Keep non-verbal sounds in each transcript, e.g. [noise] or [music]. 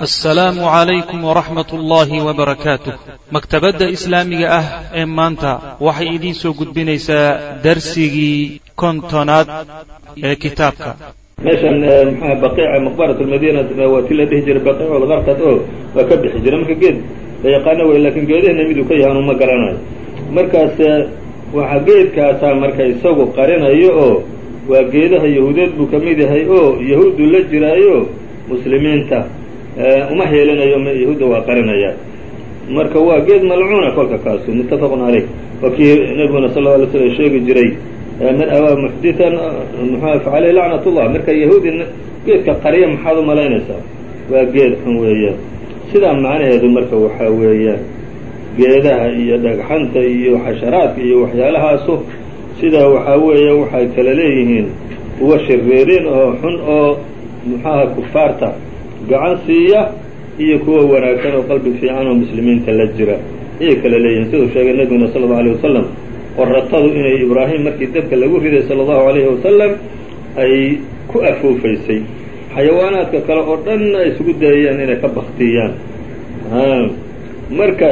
assalaamu calaykum waraxmat ullaahi wabarakaatuh maktabadda islaamiga ah ee maanta waxay idiin soo gudbinaysaa darsigii kontonaad ee kitaabka. Meeshan mxua baqiica maqbarat lmadiina waa ti la dhihi jiray baqiic oo waa ka bixi jira marka geed la yaqaano wey laakiin geedahana miduu ka yahan uma garanayo. Markaas waxaa geedkaasaa marka isagu qarinayo oo waa geedaha yahuudeed buu ka mid yahay oo yahuuddu la jiraayo muslimiinta uma heelinayo yahuudda waa qarinaya. Marka waa geed malcuuna kolka kaasu muttafaqun caleyh waa kii nabiguna sal lla alay slam sheegi jiray man awaa muxditan mxua facaleyh lacnat ullah marka yahuudi geedka qariya maxaad u malaynaysaa? Waa geed xun weeyaan sidaa macnaheedu marka waxaa weeyaan geedaha iyo dhagxanta iyo xasharaadka iyo waxyaalahaasu sidaa waxaa weeya waxay kala leeyihiin kuwa shiriiriin oo xun oo muxuaha kufaarta gacan siiya iyo kuwa wanaagsan oo qalbi fiican oo muslimiinta la jira. Ayay kala leeyihiin siduu sheegay nebiguna sala allau aleyh wasalam qoratadu inay ibraahim markii dabka lagu riday sala allahu alayhi wasalam ay ku afuufaysay. Xayawaanaadka kale oo dhanna ay isugu dayayaan inay ka baktiyaan marka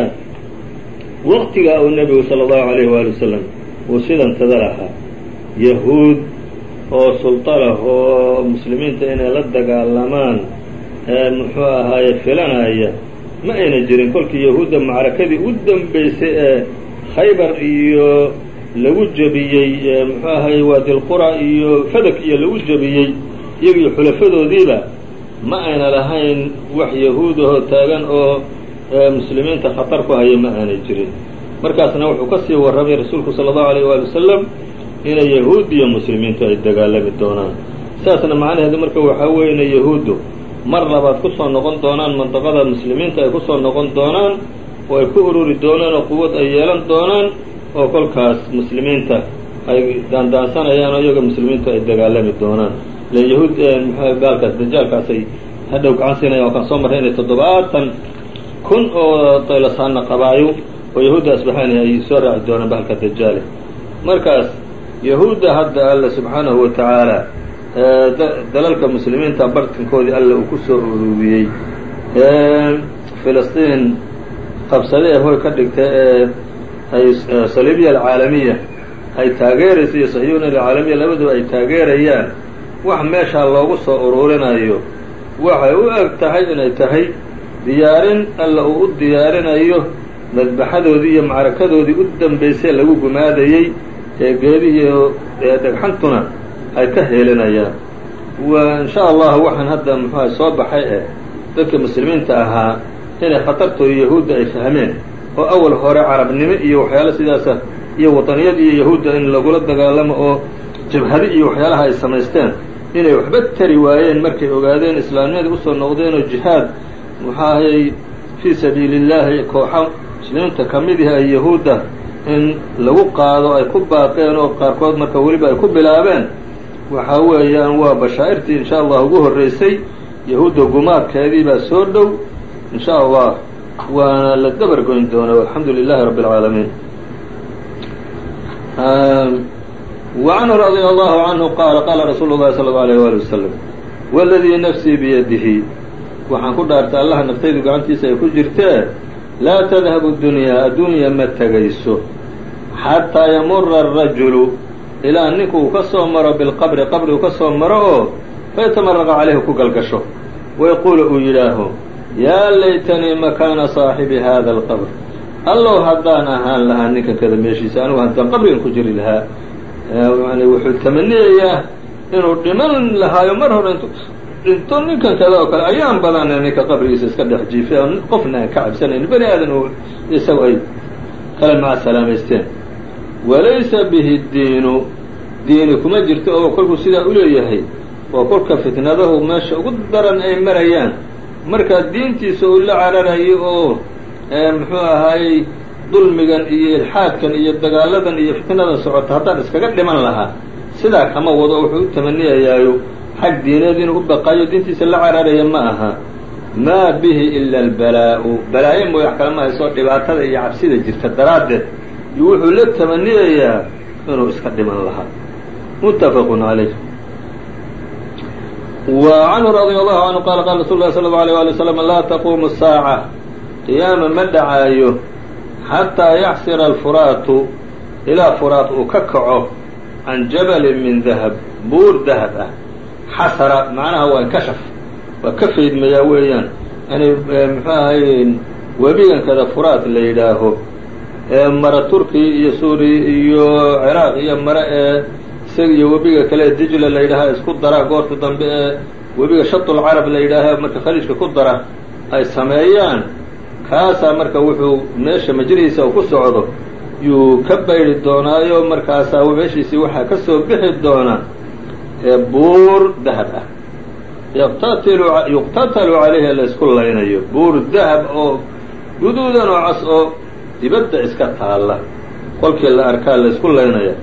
waqtigaa uu nebigu sala allahu alayh waali wasalam uu sidan tada lahaa. Yahuud oo sulطalah oo muslimiinta inay la dagaalamaan muxuu ahaaye filanaya ma ayna jirin kolkii yahuudda macrakadii u dambaysay ee khaybar iyo lagu jebiyey muxuu ahaye waadilqura iyo fadak iyo lagu jebiyey iyagiyo xulafadoodiiba ma ayna lahayn wax yahuudahoo taagan oo muslimiinta khatar ku haya ma aanay jirin. Markaasna wuxuu ka sii warramay rasuulku sala allahu alayh waali wasalam inay yahuud iyo muslimiintu ay dagaalami doonaan. Saasna macnaheedu marka waxaa weeye yahuuddu mar labaad ku soo noqon doonaan mandaqada muslimiinta ay ku soo noqon doonaan oo ay ku ururi doonaan oo quwad ay yeelan doonaan oo kolkaas muslimiinta ay daandaansanayaan oo iyaga muslimiintu ay dagaalami doonaan. Ile yahuud mxua gaalkaas dajaalkaasay hadhow gacan siinaya oo kaan soo marray inay toddobaatan kun oo daylasaana qabaayo oo yahuudda asbaxaani ay soo raaci doonaan bahalka dajaale markaas yahuudda hadda alla subxaanahu wa tacaala dalalka muslimiinta bartankoodii alla uu ku soo ururiyey filistiin qabsade ee hoy ka dhigtay ee ay saliibiya alcaalamiya ay taageerayso iyo sahyuuna alcaalamiya labaduba ay taageerayaan wax meeshaa loogu soo ururinayo. Waxay u eg tahay inay tahay diyaarin alla uu u diyaarinayo madbaxadoodii iyo macrakadoodii u dambaysay lagu gumaadayey ee geedihii dhagxantuna ay ka heelinayaan wa in sha allahu waxaan hadda muxuuha soo baxay eh dadka muslimiinta ahaa inay khatartooda yahuudda ay fahmeen oo awal hore carabnimo iyo waxyaala sidaasa iyo wadaniyad iyo yahuudda in lagula dagaalamo oo jabhadi iyo waxyaalaha ay samaysteen inay waxba tari waayeen markay ogaadeen islaamnimadii u soo noqdeen oo jihaad muxuahay fii sabiili illaahi kooxa muslimiinta ka mid ay yahuudda in lagu qaado ay ku baaqeen oo qaarkood marka weliba ay ku bilaabeen waxaa weeyaan waa bashaa'irtii in sha allah ugu horreysay yahuudda gumaadkeedii baa soo dhow in sha allah waana la dabar goyn doonaa alxamdu lilahi rabbi اlcaalamiin وcanhu radي allahu canhu qaala qaala rasuulu اllahi salى اlه alيه wali waslm wاladii nafsii biyadihi waxaan ku dhaartay allaha naftaydu gacantiisa ay ku jirtee laa tadhabu dunyaa addunya ma tegayso xataa yamura arajulu ilaa ninku uu ka soo maro bilqabri qabri uu ka soo maro oo fayatamaraqa calayhi ku galgasho. Wayaquulu uu yidhaaho yaa laytanii makaana saaxibi hada alqabr. Allow haddaan ahaan lahaa ninkan kada meeshiisa anigu haddaan qabrigan ku jiri lahaa yani wuxuu tamaniyayaa inuu dhiman lahaayo mar hore int dhinto ninkan kada oo kale ayaan badana ninka qabrigiisa iska dhex jiifay oo qofna aan ka cabsanayn bani aadan oo isagu ay kala maca salaamaysteen walaysa bihi diinu diini kuma jirto oo kolkuu sidaa uleeyahay waa kolka fitnadahu meesha ugu daran ay marayaan. Markaa diintiisa uu la cararayo oo muxuu ahaayey dulmigan iyo ilxaadkan iyo dagaaladan iyo fitnadan socota haddaan iskaga dhiman lahaa sidaa kama wado wuxuu u tamaniyayaayo xag diineed inuu u baqaayo diintiisa la cararaya ma aha. Maa bihi ila albalaa'u. Balaayo mooy wax kale ma haysoo dhibaatada iyo cabsida jirta daraaddeed iyo wuxuu la tamaniyayaa inuu iska dhiman lahaa muttafaqun calayh وعنه رضي الله عنه qال qال رsuل الله صلى الله عليه ولي وسلم lا تquم الساaعة قyaama ma dhacaayo xatىa yaxsira الفuraatu ilaa furaat uu ka kaco can jabali min dahab buur dahab ah xasara macnaha waa kashaf waa ka faydmayaa weeyaan yani muxuu ahay webigankada furaat la yidhaaho ee mara turkiya iyo suuriya iyo ciraaq iyo mare ee isaga iyo webiga kale ee dijla la yidhaaha isku dara. Goorta dambe ee webiga shatulcarab la yidhaaha marka khaliijka ku dara ay sameeyaan. Kaasaa marka wuxuu meesha majrihiisa u ku socdo. Yuu ka bayri doonaayo markaasaa meeshiisii waxaa ka soo bixi doona ee buur dahab ah. Yaqtatilu yuqtatalu calayhi laysku laynayo. Buur dahab oo guduudan oo cas oo dibadda iska taalla qolkii la arkaa laysku laynaya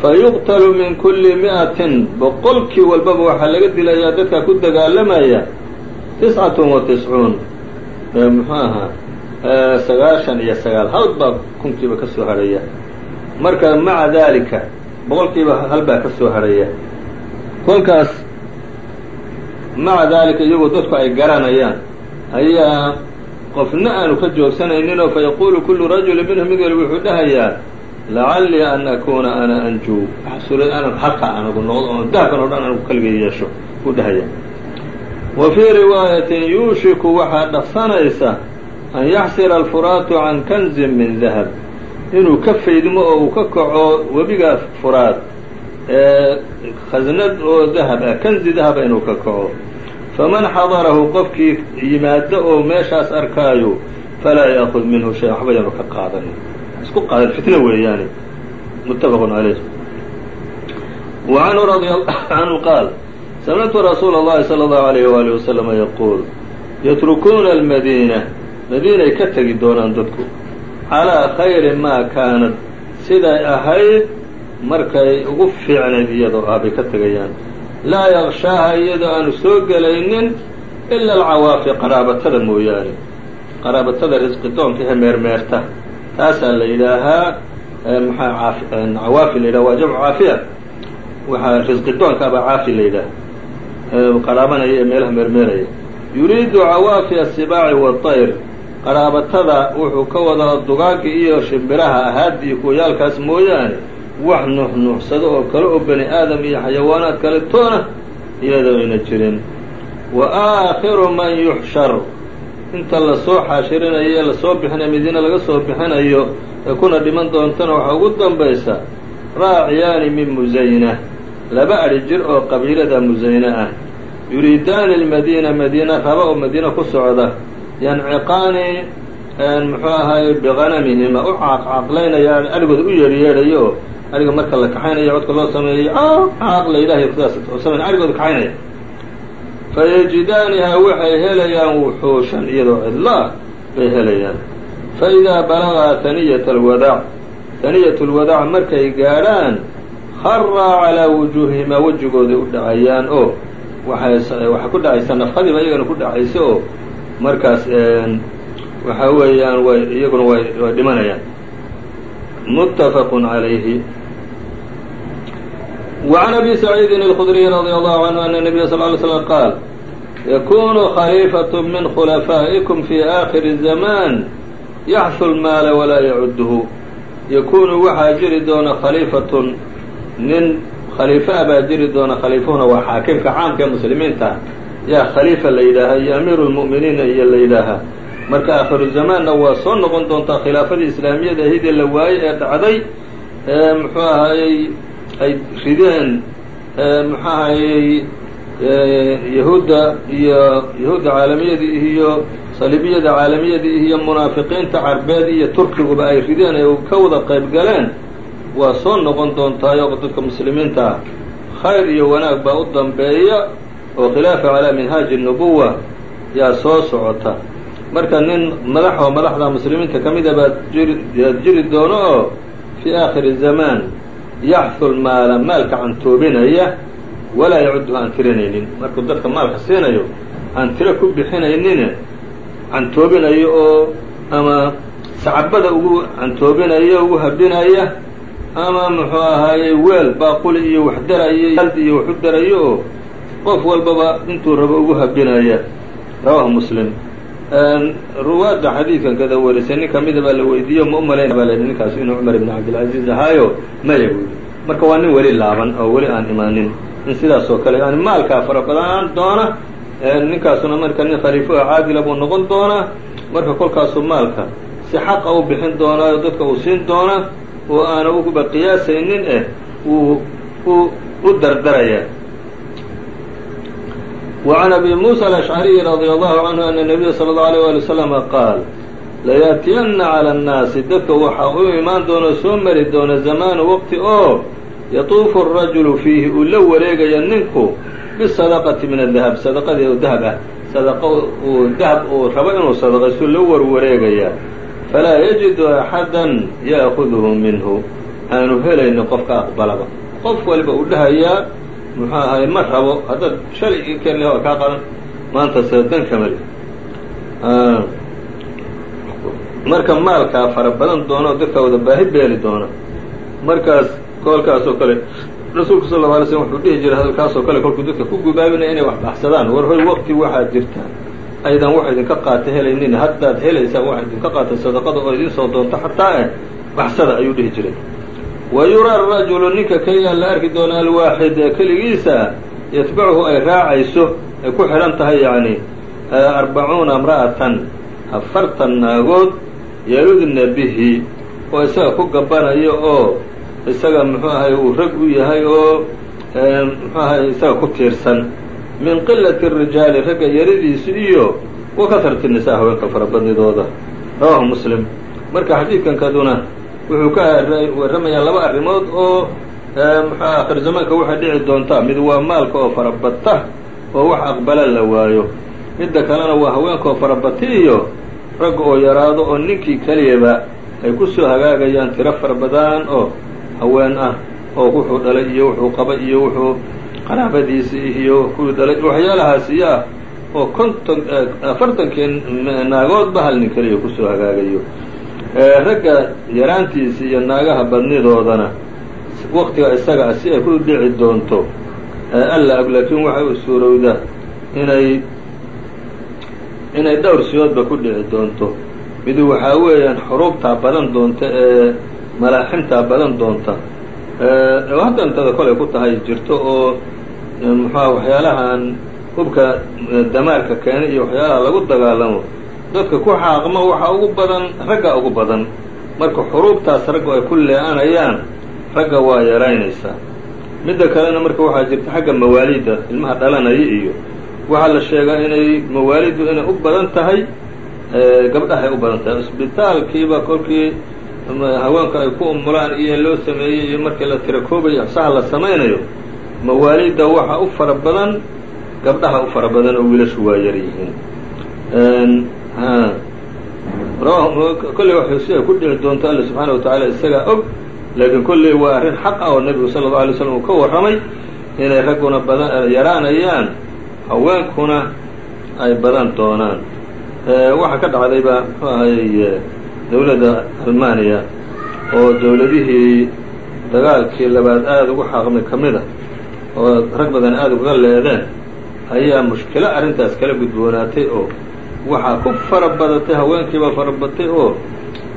fa yuqtalu min kulli mi'atin boqolkii walbaba waxaa laga dilayaa dadka ku dagaalamaya tiscatun wa tiscuun muxuu ahaa? Sagaashan iyo sagaal. Hawd baa kunkiiba ka soo hadhaya marka maca daalika boqolkiiba hal baa ka soo hadhaya kolkaas maca daalika iyagoo dadku ay garanayaan. Ayaa qofna aanu ka joogsanayninoo fayaquulu kullu rajuli minhum mid wali wuxuu dhahayaa lacallii an akuuna ana anjuu xasuray anan halka anagu noqdo oo dahabkan o dhan anagu kaligay yeesho u dhahaya wa fii riwaayatin yuushiku waxaa dhaqsanaysa an yaxsira alfuraatu can kanzin min dahab. Inuu ka faydmo oo uu ka kaco webigaa furaad ee khasnad oo dahab ah kanzi dahaba inuu ka kaco faman xadarahu qofkii yimaado oo meeshaas arkaayo falaa yaakud minhu shay waxba yanu ka qaadan isku qaadan fitna weeyaani. Muttafaqun calayh wa canhu radia allahu canhu qaal samictu rasuula allahi sala allahu alayh waalihi wasalama yaquul yatrukuuna almadiina madiinay ka tegi doonaan dadku. Calaa khayri maa kaanad siday ahayd markay ugu fiicnayd iyadoo ah bay ka tegayaan laa yaqshaaha iyadoo aanu soo gelaynin ila alcawaafi qaraabatada mooyaane. Qaraabatada risqi doonka ee meermeerta. Taasaa la yidhaahaa maxaa cawaafi la yidhaha waa jamcu caafiya. Waxaa risqi doonka abaa caafi la yidhaaha qaraabanaya ee meelaha meermeeraya. Yuriidu cawaafi asibaaci waطayr qaraabatada wuxuu ka wadaa dugaagga iyo shimbiraha ahaadda iyo kuwayaalkaas mooyaane wax nuuxnuuxsado oo kale oo bani aadam iyo xayawaanaad kale toona iyadoo ayna jirin. Wa aakhiru man yuxshar. Inta la soo xaashirinayo la soo bixinayo madiine laga soo bixinayo ee kuna dhiman doontana waxaa ugu dambaysa raaciyaani min musayna laba adhi jir oo qabiilada musayne ah. Yuriidaani almadiina madiina raba oo madiina ku socda. Yanciqaani muxuu ahaay biqanamihima u caaqcaaqlaynayaan adhigooda u oo adhiga marka la kaxaynayo codka loo sameeyo caaq la ilahay sidaas samayn adhigooda kaxaynaya fayajidaanihaa waxay helayaan wuxuushan iyadoo cidlaah bay helayaan. Fa idaa balagaa haniyata alwadaac haniyat lwadaac markay gaadhaan kharaa calaa wujuuhihimaa wejigooday u dhacayaan oo waxay waxay ku dhacaysaa nafqadiiba iyagana ku dhacaysa oo markaas waxa weeyaan way iyaguna way dhimanayaan. Muttafaq عalayhi وعn أbي سعيidi الخdري رضي الله عنه أن النبي صلى اه عليه وسلم qاaل يkun khليفة min khلفائكم في آخر الزمان yaxثu الmaal وlaa yعudه yakunu waxaa jiri doona khaliifaة nin khaliifa baa jiri doona khaliifahuna waa xaakimka caamka ee muslimiinta yaa khaliifa la yidhaaha iyo amiiru lmu'miniina iyo la yidhaahaa marka aakhiru zamaanna waa soo noqon doontaa khilaafadii islaamiyada ahidee la waayey ee dhacday ee muxuu ahayey ay rideen muxuu ahayey yahuudda iyo yahuudda caalamiyadii iyo saliibiyada caalamiyadii iyo munaafiqiinta carbeed iyo turkiguba ay rideen ee ka wada qayb galeen waa soo noqon doontaayoo dadka muslimiinta ah. Khayr iyo wanaag baa u dambeeya oo khilaafa calaa minhaaji nubuwa yaa soo socota. Marka nin madax oo madaxda muslimiinta ka mida baad jiri yaad jiri doono oo fii aakhiri zamaan yaxhu lmaala maalka cantoobinaya walaa yacuduhu aan tirinaynin. Markuu dadka maalka siinayo aan tiro ku bixinaynin cantoobinayo oo ama sacabada ugu cantoobinaya ugu habinaya ama muxuu ahaayey weel baaquli iyo wax darayo haldi iyo waxu darayo oo qof walbaba intuu rabo ugu habinaya. Rawaahu muslim ruwaadda xadiidkan kada warisay nin kamida baa la weydiiyo ma u malayn baa la yidhi ninkaas inuu cumar ibn cabdilcaziiz ahaayo maya buudi marka waa nin weli laaban oo weli aan imaanin. In sidaas oo kale yani maalkaa fara badanaan doona ninkaasuna marka nin khaliifo oo caadila buu noqon doonaa marka kolkaasuu maalka si xaqa u bixin doonaayo dadka uu siin doonaa oo aana uba qiyaasaynin eh uu u dardaraya وعn أbي موسى الأشعري رضي الله عنه أن النبي صلى الله عليه ولي وسلم qاaل layaأتiyana عlى الناasi dadka waxaa u imaan doona soo mari doona زamaanu wqti oo yطuufu الرaجuل فيihi uu la wareegaya ninku bالصدقةi min الذhب صدqadii oo dahب ah صدq uu dahب uu rabo inuu صدqaysu la warwareegaya falaa يجد أحadا yأخذhu minhu aanu helaynin qofka aqbalaba qof waliba uu dhahayaa muxuu ahay ma rabo haddaad shalay ii keen waa kaa qadan maanta se dan kamali marka maalkaa fara badan doona oo dadka wada baahi beeli doona markaas koolkaas oo kale rasuulku sal lla alay slm wuxuu dhihi jiray hadalkaas oo kale kolkuu dadka ku gubaabinaya inay wax baxsadaan. War hoy waqti waxaad jirtaa aydan wax idinka qaata helaynin haddaad helaysaan wax idinka qaata sadaqada oo idin soo doonto xataa eh baxsada ayuu dhihi jiray wa yuraa arajulu ninka keliyaa la arki doona alwaaxid ee keligiisa yatbacuhu ay raacayso ay ku xidhan tahay yacni arbacuuna imra'atan afartan naagood yaludna bihi oo isaga ku gabanayo oo isaga muxuu ahay uu rag u yahay oo muxuu ahay isaga ku tiirsan min qilati الrijaali ragga yaridiisa iyo wa kasrati haweenka farabadnidooda rawahu muslim marka xadiidkan kaduna wuxuu ka warramayaa laba arrimood oo muxuu akhir zamaanka waxay dhici doontaa mid waa maalka oo farabata oo wax aqbala la waayo. Midda kalena waa haweenka oo farabata iyo ragga oo yaraado oo ninkii keliyaba ay ku soo hagaagayaan tiro fara badan oo haween ah oo wuxuu dhalay iyo wuxuu qaba iyo wuxuu qaraabadiisi iyo kuwii dhalay waxyaalahaasi ah oo konton afartankii naagoodba hal nin keliya ku soo hagaagayo ragga yaraantiisa iyo naagaha badnidoodana waqtiga isaga ah si ay ku dhici doonto alla og laakiin waxay u suurowdaa inay inay dhowr siyoodba ku dhici doonto. Midu waxaa weeyaan xuruubtaa badan doonta ee malaaximtaa badan doonta. Oo haddantada kolay ku tahay jirto oo muxuha waxyaalahan hubka damaarka keena iyo waxyaalaha lagu dagaalamo dadka ku xaaqma waxaa ugu badan ragga ugu badan. Marka xuruubtaas raggu ay ku lee-anayaan ragga waa yaraynaysaa midda kalena marka waxaa jirta xagga mawaalidda ilmaha dhalanaya iyo waxaa la sheegaa inay mawaaliddu inay u badan tahay gabdhahay u badan tahay. Isbitaalkiiba kolkii haweenka ay ku umulaan iyo loo sameeyey iyo markii la tirakoobayo saha la samaynayo mawaalidda waxaa u fara badan gabdhaha u fara badan oo wiilashu waa yar yihiin kolley waxay si ay ku dhici doonto alla subxaana watacaala isagaa og laakiin kolley waa arrin xaq ah oo nebigu sala allau alay slam uu ka warramay inay ragguna badan yaraanayaan haweenkuna ay badan doonaan. Waxaa ka dhacdayba muxuu ahayy dowladda almaniya oo dowladihii dagaalkii labaad aada ugu xaaqmay ka mid a oo rag badan aada uga leedeen ayaa mushkilo arrintaas kala gudboonaatay oo waxaa ku fara badatay haweenkiibaa fara batay oo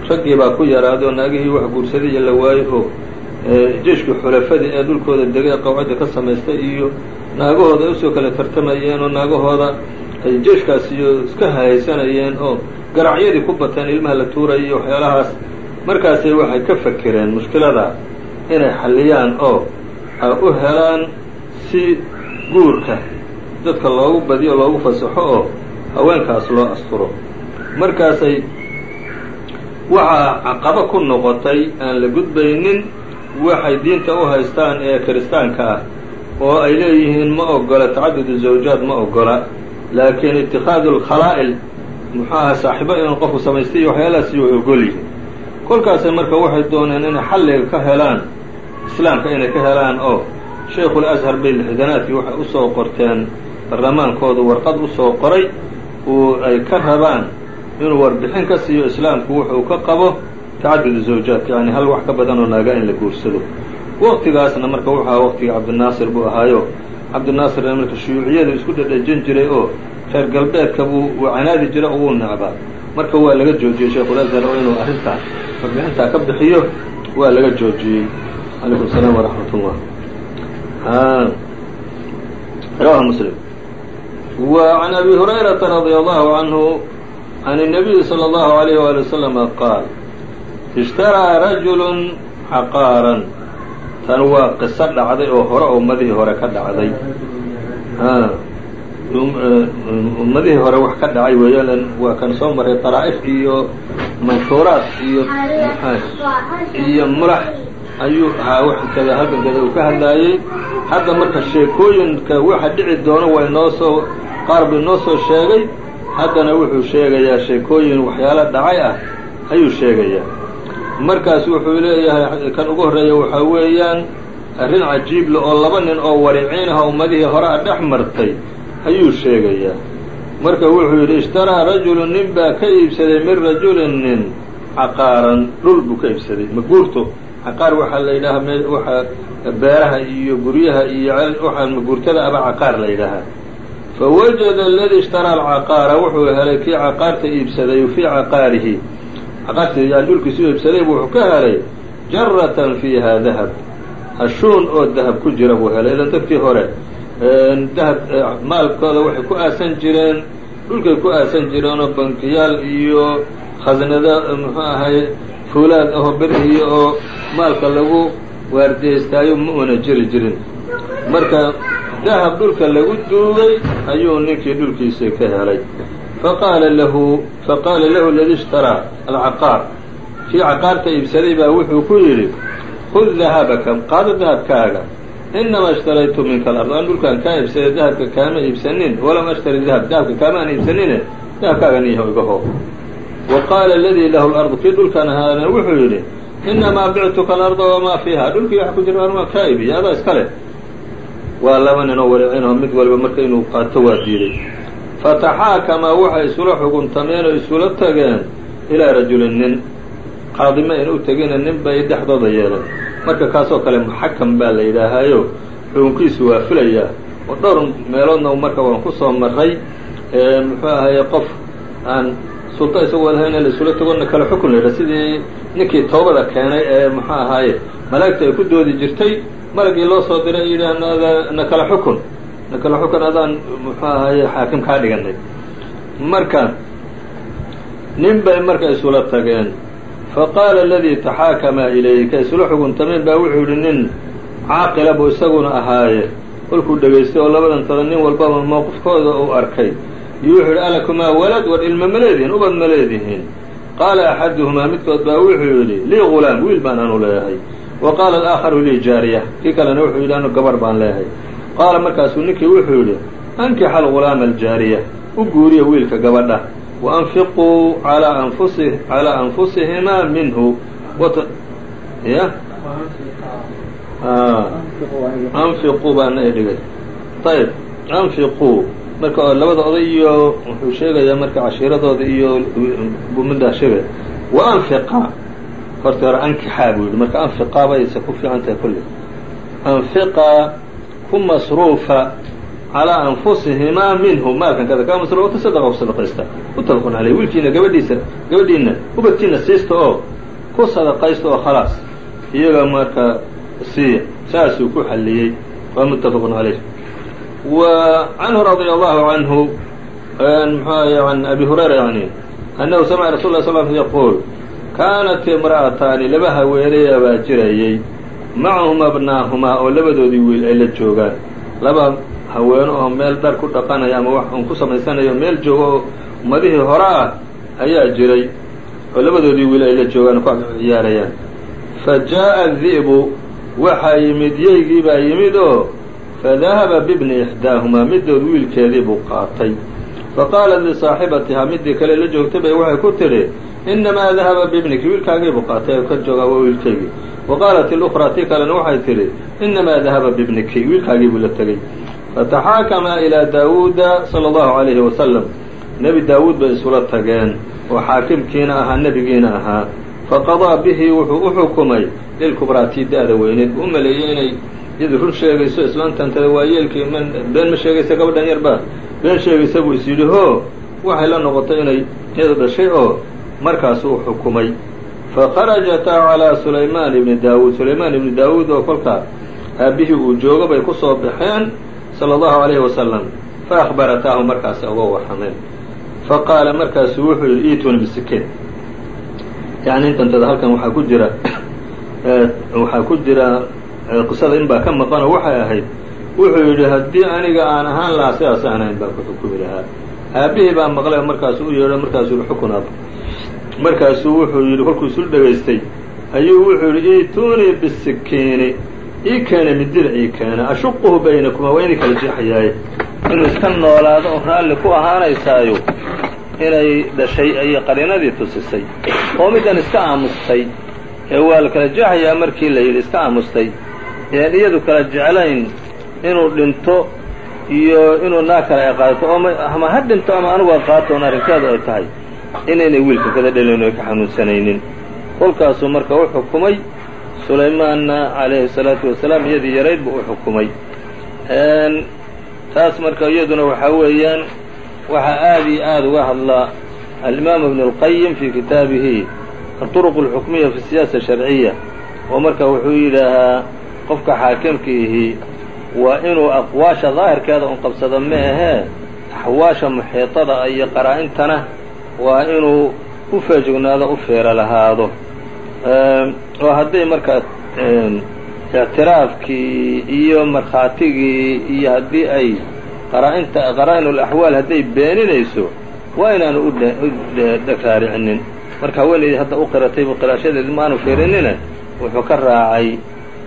raggiibaa ku yaraaday oo naagihii wax guursaday iyo la waayey oo jeshkii xulafadii ee dhulkooda degay qawcadda ka samaystay iyo naagahooda ay u soo kala tartamayeen oo naagahooda ay jeshkaas iyo iska haysanayeen oo garacyadii ku bateen ilmaha la tuurayay iyo waxyaalahaas. Markaasay waxay ka fakireen mushkilada inay xalliyaan oo ay u helaan si guurka dadka loogu badiyo loogu fasaxo oo haweenkaas loo asturo. Markaasay waxaa caqabo ku noqotay aan la gudbaynin waxay diinta u haystaan ee kiristaanka ah oo ay leeyihiin ma ogola tacadudu zawjaad ma ogola laakiin itikaadu alkhalaa'il muxuu aha saaxiibo inuu qofku samaystay iyo waxyaalahaasi way ogol yihiin kolkaasay marka waxay dooneen inay xalliga ka helaan islaamka inay ka helaan oo sheikhul ashar bay lixdanaadkii waxay u soo qorteen barlamaankoodu warqad u soo qoray uu ay ka rabaan inuu warbixin ka siiyo islaamku wuxuu ka qabo tacadudu zawjaadka yani hal wax ka badan oo naaga in la guursado. Waqtigaasna marka wuxuu ahaa cabdinaasir buu ahaayo. Cabdinaasirna marka shuyuuciyadu isku dhedhejin jiray oo reer galbeedka buu uu canaadi jira oo uu necbaa marka waa laga joojiyey sheekhulasar oo inuu arrintaa warbixintaa ka bixiyo waa laga joojiyey. Calaykum salaam waraxmat ullah rawahu muslim wa can abi hurayrata radia allahu canhu can الnabiyi salى اllahu alayh wali waslama qaal ishtaraa rajulu caqaaran tan waa qiso dhacday oo hore oo ummadihii hore ka dhacday ummadihii hore wax ka dhacay weeyaan waa kan soo maray daraa'if iyo manshuuraad iyo iyo mulax ayuu ahaa wakada halkankada uu ka hadlaayey. Hadda marka sheekooyinka waxa dhici doono way noo soo qaar buu noo soo sheegay. Haddana wuxuu sheegayaa sheekooyin waxyaalo dhacay ah ayuu sheegayaa. Markaas wuxuu leeyahay kan ugu horreeya waxaa weeyaan arrin cajiible oo laba nin oo wariciin ah ummadihii hore a dhex martay ayuu sheegayaa. Marka wuxuu yidhi ishtaraa rajulu nin baa ka iibsaday min rajulin nin caqaaran. Dhul buu ka iibsaday maguurto caqaar waxaa la yidhaahaa waxa beeraha iyo guryaha iyo waxaa maguurtada aba caqaar la yidhaahaa fawajada aladii ishtaraa alcaqaara wuxuu helay kii caqaarta iibsaday fii caqaarihi. Caqaarta yani dhulkiisu iibsaday wuxuu ka helay jaratan fiiha dahab. Hashuun oo dahab ku jira buu helay. Idan dadkii hore dahab maalkooda waxay ku aasan jireen dhulkay ku aasan jireenoo bankiyaal iyo khasnado muxuu ahay fuulaad aho berihiyo oo maalka lagu waardiyaystaayo ma una jiri jirin. Marka dahab dhulka lagu duugay ayuu ninkii dhulkiisa ka helay. Faqaala lahu faqaala lahu aladi ishtaraa alcaqaar. Kii caqaarta iibsaday baa wuxuu ku yidhi khud dahabaka qaado dahabkaaga. Inamaa ishtaraytu minka alard. Aan dhulkaan kaa iibsaday dahabka kaama iibsanin walam ashtari dahab dahabka kaamaan iibsanine dahabkaagan iyaho igaho wa qaala aladii lahu lardu kii dhulkan ahaana wuxuu yidhi inamaa bictuka alarda wamaa fiiha dhulkii waxa ku jira an waa kaa iibiya adaa iska leh. Waa laba nin oo waricinaho mid walba marka inuu qaato waa diiday. Fataxaakamaa waxay isula xuguntameen oo isula tageen ilaa rajulin nin. Qaadima in u tegina nin bay dhexdooda yeeleen. Marka kaasoo kale muxakam baa la yidhaahaayo xukunkiisu waa filayaa oo dhowr meeloodna marka waan ku soo maray muxuu ahaye qof aan sulto isagoo lahayn in la isula tagona kale xukun la sidii ninkii toobada keenay ee muxuu ahaaye malaa'igta ay ku doodi jirtay malagii loo soo diray yidhaah na kala xukun na kala xukun adaan muxuu ahaye xaakim kaa dhiganay marka nin bay marka isula tageen. Faqaala aladii taxaakamaa ilayka isula xuguntameen baa wuxuu yidhi nin caaqila buu isaguna ahaaye. Kolkuu dhegaystay oo labadan taba nin walbaba mowqifkooda uu arkay iyo wuxuu yidhi alakumaa walad? War ilma ma leedihiin ubad ma leedihiin. Qaala axaduhumaa midkood baa wuxuu yidhi lii gulaam wiil baan anu leeyahay wa qaala alaakharu lii jaariya. Kii kalena wuxuu yidhi anu gabar baan leeyahay qaala markaasuu ninkii wuxuu yidhi ankixa algulaama aljaariya u guuriya wiilka gabadha. Waanfiquu alaa anfusi calaa anfusihimaa minhu. Ya? Anfiquu baana ay dhigay. Ayb anfiquu marka labada oday iyo wuxuu sheegayaa marka cashiiradooda iyo bumidaa sheegaya wa anfiqa. Horta hore ankixaa buu yidhi marka anfiqaa bayse ku fiican tahay kulli. Anfiqaa ku masruufa calaa anfusihimaa minhu. Maalkan kada kaa masruufa tasaddaqa ku sadaqaysta. Mutafaqun caleyh wiilkiina gabadhiisa gabadhiina ubadkiina siista oo ku sadaqaysta oo khalaas. Iyaga marka siiya saasuu ku xalliyey. Waa muttafaqun caleyh wa canhu radia allahu canhu mxuahy an abi hurayra yani annahu samica rasul lla sl l yaquul kaanat imra'ataani laba haweenaya baa jirayey macahuma abnaahumaa oo labadoodii wiil ay la joogaan. Laba haweeno oo meel dhar ku dhaqanaya ama wax un ku samaysanayo meel jooga oo ummadihii hore ah ayaa jiray oo labadoodii wiil ay la joogaan ku ciyaarayaan. Fa jaa'a di'bu waxaa yimid yeygii yimid oo fadahaba bibni ixdaahumaa middood wiilkeedii buu qaatay faqaalat lisaaxibatihaa midii kale la joogtay bay waxay ku tidhi inamaa dahaba bibniki wiilkaagii buu qaatay ka joogaa waa wiilkaygii wa qaalat ilukhraa tii kalena waxay tidhi inamaa dahaba bibniki wiilkaagii buu la tegey fataxaakamaa ilaa daawuuda sala allahu calayhi wasalam nebi daawuud bay isula tageen oo xaakimkiina ahaa nebigiina ahaa faqadaa bihi wuxuu u xukumay lilkubraa tii da-da weyneed u maleeyey inay iyadu run sheegayso islaantantada waa yeelkii m been ma sheegaysa gabadhan yarbaa been sheegaysa buu is yidhi ho waxay la noqotay inay iyadu dhashay oo markaasuu xukumay. Fakharajata calaa sulaymaan ibni daawuud. Sulaymaan ibni daawuud oo kolka aabihii uu joogo bay ku soo baxeen sala allahu calayhi wasalam fa akhbarataahu markaasi uga warrameen fa qaala markaasu wuxuu yidhi iituuni bisikeed yacni intantada halkan waxaa ku jira [clears throat] waxaa ku jira qisada in baa ka maqanoo waxay ahayd wuxuu yidhi haddii aniga aan ahaan lahaa sidaas aan ahayn baan ku xukumi lahaa. Aabihii baa maqlay markaasu u yeedho markaasuu yihi xukun ab markaasuu wuxuu yidhi kolkuu isul dhegaystay ayuu wuxuu yidhi iitunii bisikiini ii keena midida ii keena ashuquhu baynakumaa waa idin kala jeexayaaye. Inuu iska noolaado oo raalli ku ahaanaysaayo inay dhashay ayay qariinadii tusisay oo middan iska aamustay ee waa la kala jeexayaa markii la yidhi iska aamustay ean iyadu kala jeclayn inuu dhinto iyo inuu naa kale ay qaadato oo ama ha dhinto ama anigu a qaato oon arrinteedu ay tahay inaynay wiilka kada dhalin o ay ka xanuunsanaynin kolkaasuu marka u xukumay sulaymaanna calayhi salaatu wasalaam iyadii yarayd buu u xukumay taas marka iyaduna waxaa weeyaan waxaa aad iyo aad uga hadlaa alimaamu ibnu اlqayim fii kitaabihi aطuruq اlxukmiya fi siyaasa sharciya oo marka wuxuu yidhaahaa qofka xaakimkiihi waa inuu aqwaasha daahirkeeda un qabsado ma ahee axwaasha muxiiطada iyo qaraa-intana waa inuu u feejignaado u feero lahaado. Oo hadday markaa ictiraafkii iyo markhaatigii iyo haddii ay qaraa-inta qaraa-in axwaal hadday beeninayso waa inaanu u dhagraaricinin marka haweenaydii hadda u qiratay bu qiraashadeedi ma aanu fiirinine wuxuu ka raacay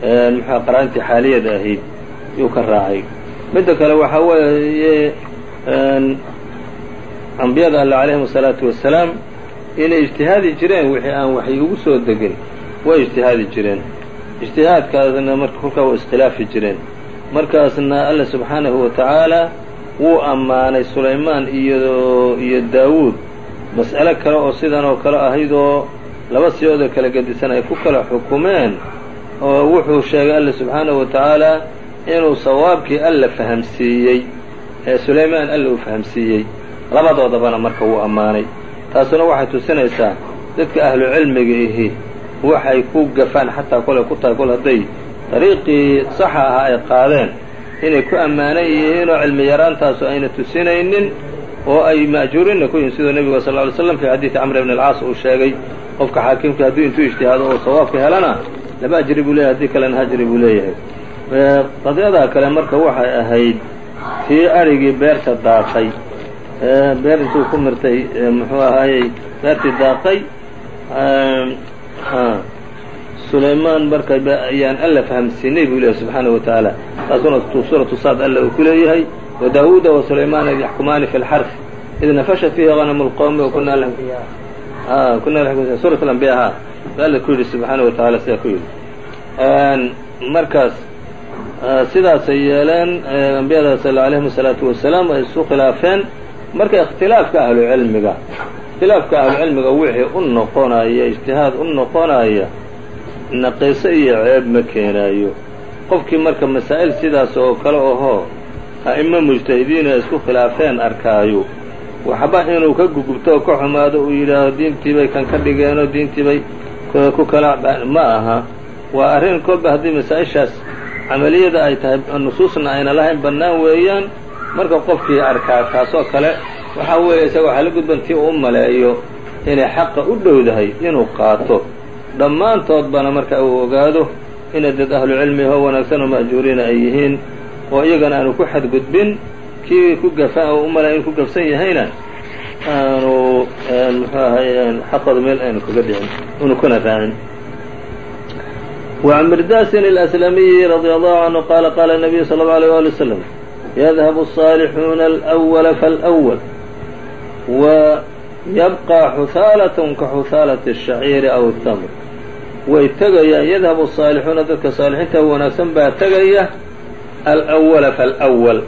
muxua qaraa-intii xaaliyada ahayd yuu ka raacay. Midda kale waxaa weeye ambiyada alle calayhim asalaatu wasalaam inay ijtihaadi jireen wixii aan waxay ugu soo degin way ijtihaadi jireen. Ijtihaadkaasna marka kolkaa waa iskhilaafi jireen. Markaasna alle subxaanahu wa tacaala wuu ammaanay sulaymaan iyo iyo daawuud. Mas'alo kale oo sidan oo kale ahaydoo laba siyoodoo kala gedisan ay ku kala xukumeen oo wuxuu sheegay alle subxaanahu wa tacaala inuu sawaabkii alla fahamsiiyey ee sulaymaan alla uu fahamsiiyey labadoodabana marka wuu ammaanay. Taasuna waxay tusinaysaa dadka ahlu cilmiga ihi waxay ku gafaan xataa kolay ku tahay kol hadday dariiqii saxa ahaa ay qaadeen inay ku ammaanan yihiinoo cilmi yaraantaasu ayna tusinaynin oo ay ma'juurinna ku yihiin siduu nebiga sal ly slam fii xadiidi camr bn alcaas uu sheegay qofka xaakimka hadduu intuu ijtihaado oo sawaabka helana laba ajri buu leeyahay haddii kalena hajri buu leeyahay. Qadiyadaha kale marka waxay ahayd tii arigii beerta daaqay beer intuu ku mirtay muxuu ahaayey beertii daaqay sulaymaan marka ayaan alla fahamsiinay buu leeyahay subxaanahu wa tacaala. Taasuna suuratu saad alla uu ku leeyahay wa daawuuda wa sulaymaana id yaxkumaani fi lxarf id nafashat fiihi ganamu lqowmi wakuna alambiya ha alla ku yidhi subxaanahu wa tacaala sidaa ku yidhi. Markaas sidaasay yeeleen ambiyadaas alayhim asalaatu wasalaam ay isu khilaafeen. Marka ikhtilaafka ahlu cilmiga ikhtilaafka ahlu cilmiga wixii u noqonaya ijtihaad u noqonaya naqiso iyo ceeb ma keenaayo. Qofkii marka masaa'il sidaas oo kale ohoo a'imo mujtahidiin ay isku khilaafeen arkaayo waxba inuu ka gugubto oo ka xumaado uu yidhaaho diintiibay kan ka dhigeenoo diintiibay ku kala ma aha. Waa arrin kolba haddii masaa-ishaas camaliyada ay tahay nusuusna ayna lahayn bannaan weeyaan marka qofkii arkaa kaasoo kale waxaa weeye isaga waxaa la gudban tii uu maleeyo inay xaqa u dhowdahay inuu qaato. Dhammaantoodbana marka uu ogaado inay dad ahlu cilmi ahoo wanaagsan oo ma'juuriina ay yihiin oo iyagana aanu ku xadgudbin kii ku gafa oo u malaya in ku gafsan yahayna aanu muxuu ahay xaqooda meel aynu kaga dhicin unu kuna raacin وعن مرداس الأسلمي رضي الله عنه قال قال النبي صلى الله عليه وآله وسلم يذهب الصالحون الأول فالأول ويبقى حثالة كحثالة الشعير أو التمر way tegayaan yadhabu الصaalixuuna dadka saalixiinta wanaagsan baa tegaya alأwala faاlأwal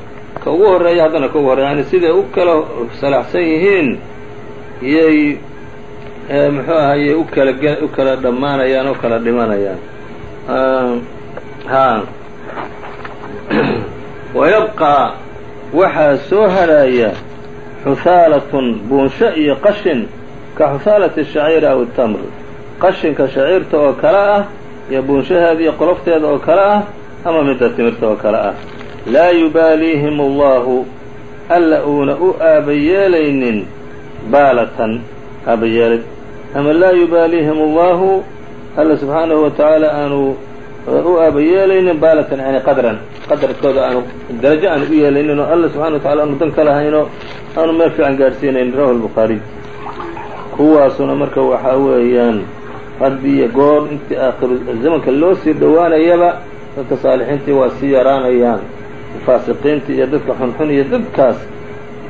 ka ugu horreeya haddana ka ugu horeya yani siday u kala salaxsan yihiin yay muxuu ahayey u kala u kala dhammaanayaan oo kala dhimanayaan. Ha [clears throat] wayabqaa waxaa soo hadhaaya xusaalatun buunsho iyo qashin ka xusaalati shaciiri aw tamr. Qashinka shaciirta oo kale ah iyo buunshaheeda iyo qolofteeda oo kale ah ama midda timirta oo kale ah laa yubaaliihim allahu alla uuna u aabayeelaynin baalatan aabayeelid ama laa yubaaliihim allahu alla subxaanahu wa tacaala aanu u aabayeelaynin baalatan yani qadran qadarkooda aanu darajo aanu u yeelaynin oo alla subxana wa tacala aanu dan ka lahaynoo aanu meel fiican gaadhsiinayn rawahu lbukhaariy kuwaasuna marka waxaa weeyaan haddiiyo goor intii aakhiru zamanka loo sii dhowaanayaba dadka saalixiintii waa sii yaraanayaan faasiqiinta iyo dadka xunxun iyo dadkaas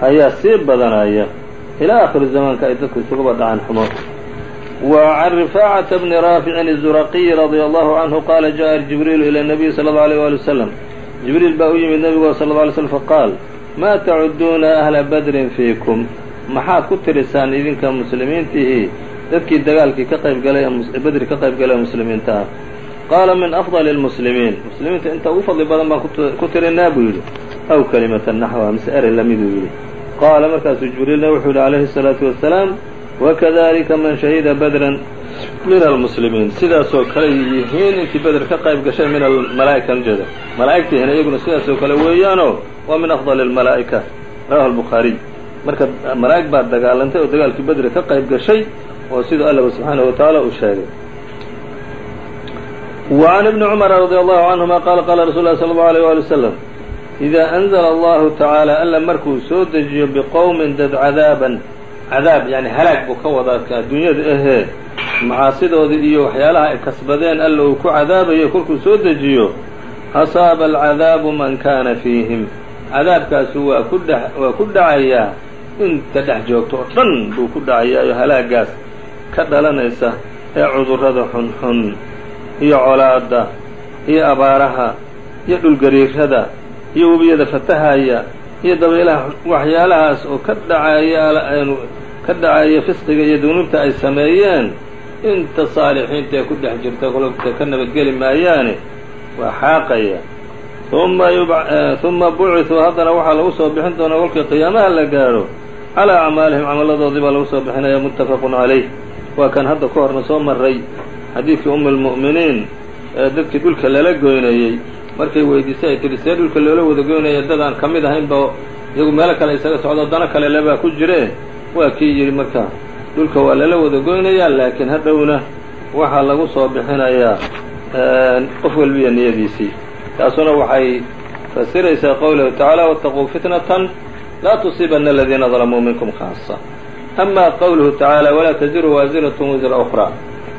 ayaa sii badanaya ilaa aakhiru zamaanka ay dadku isugaba dhacaan xumo wa can rifaacata bni raaficin الzuraqiyi radia allahu canhu qaala jaءa jibriilu ilى الnabiyi salى اllau alيyه wali wasalam jibriil baa u yimid nebigo sal lla alay slm faqaal maa tacuduuna ahla badrin fiikum maxaad ku tirisaan idinka muslimiintihii dadkii dagaalkii ka qayb galay ee bedri ka qayb galay ee muslimiinta ah qaala min afdali اlmuslimiin muslimiinta inta ugu fadli badan baan ku tirinaa buu yidhi aw kalimatan naxwa mise erey lamiduu yidhi qaala markaasuu jibriilna wuxuu yidhi calayhi الsalaatu wasalaam wakadalika man shahida badran min almuslimiin sidaasoo kale yihiin intii beder ka qayb gashay min almalaa'ika ujeeda malaa'igtiihina iyaguna sidaasoo kale weeyaanoo waa min afdali اlmalaa'ika rawahu albukhaariy marka malaa'ig baa dagaalantay oo dagaalkii bedri ka qayb gashay oo siduu allaba subxaanahu wa tacaala uu sheegay وعn بن cمر رضي الله عنهma qال qاla رsuل لله صلى الله عليه وaلي وسلم إذا أنزل الله taعaalى alla markuu soo dejiyo بqowmi dad cadاaban cadaab yani halaag buu ka wadaa adduunyada ahee macaasidoodii iyo waxyaalaha ay kasbadeen alla uu ku cadaabayo kolkuu soo dejiyo asaaba الcadaabu man kana fiihim cadaabkaasu waa ku dh waa ku dhacayaa inta dhex joogto oo dhan buu ku dhacayaayo halaagaas ka dhalanaysa ee cudurrada xunxun iyo colaada iyo abaaraha iyo dhulgariirada iyo webiyada fatahaya iyo dabaylaha waxyaalahaas oo ka dhacaya ka dhacaya fisqiga iyo dunuubta ay sameeyeen inta saalixiinta ee ku dhex jirta kologta ka nabadgeli maayaane waa xaaqaya. Uma bucثuu haddana waxaa lagu soo bixin doonaa kolkii qiyaamaha la gaadho calىa acmaalihim camaladoodii baa lagu soo bixinaya muttafaqun calayh. Waa kan hadda ka horna soo maray xadiidkii um اlmu'miniin ee dadkii dhulka lala goynayey markay weydiisay ay tihi see dhulka loola wada goynaya dad aan ka mid ahayn ba iyagu meelo kale isaga socdo dano kale lebaa ku jiree waa kii yidhi marka dhulka waa lala wada goynayaa laakiin hadhowna waxaa lagu soo bixinayaa qof walbiya niyadiisii taasuna waxay fasiraysaa qowlahu tacaala wataquu fitnatan laa tusiibanna aladiina dalamuu minkum khaasa ama qowluhu tacaala walaa taziru waasiratun wisra ukraa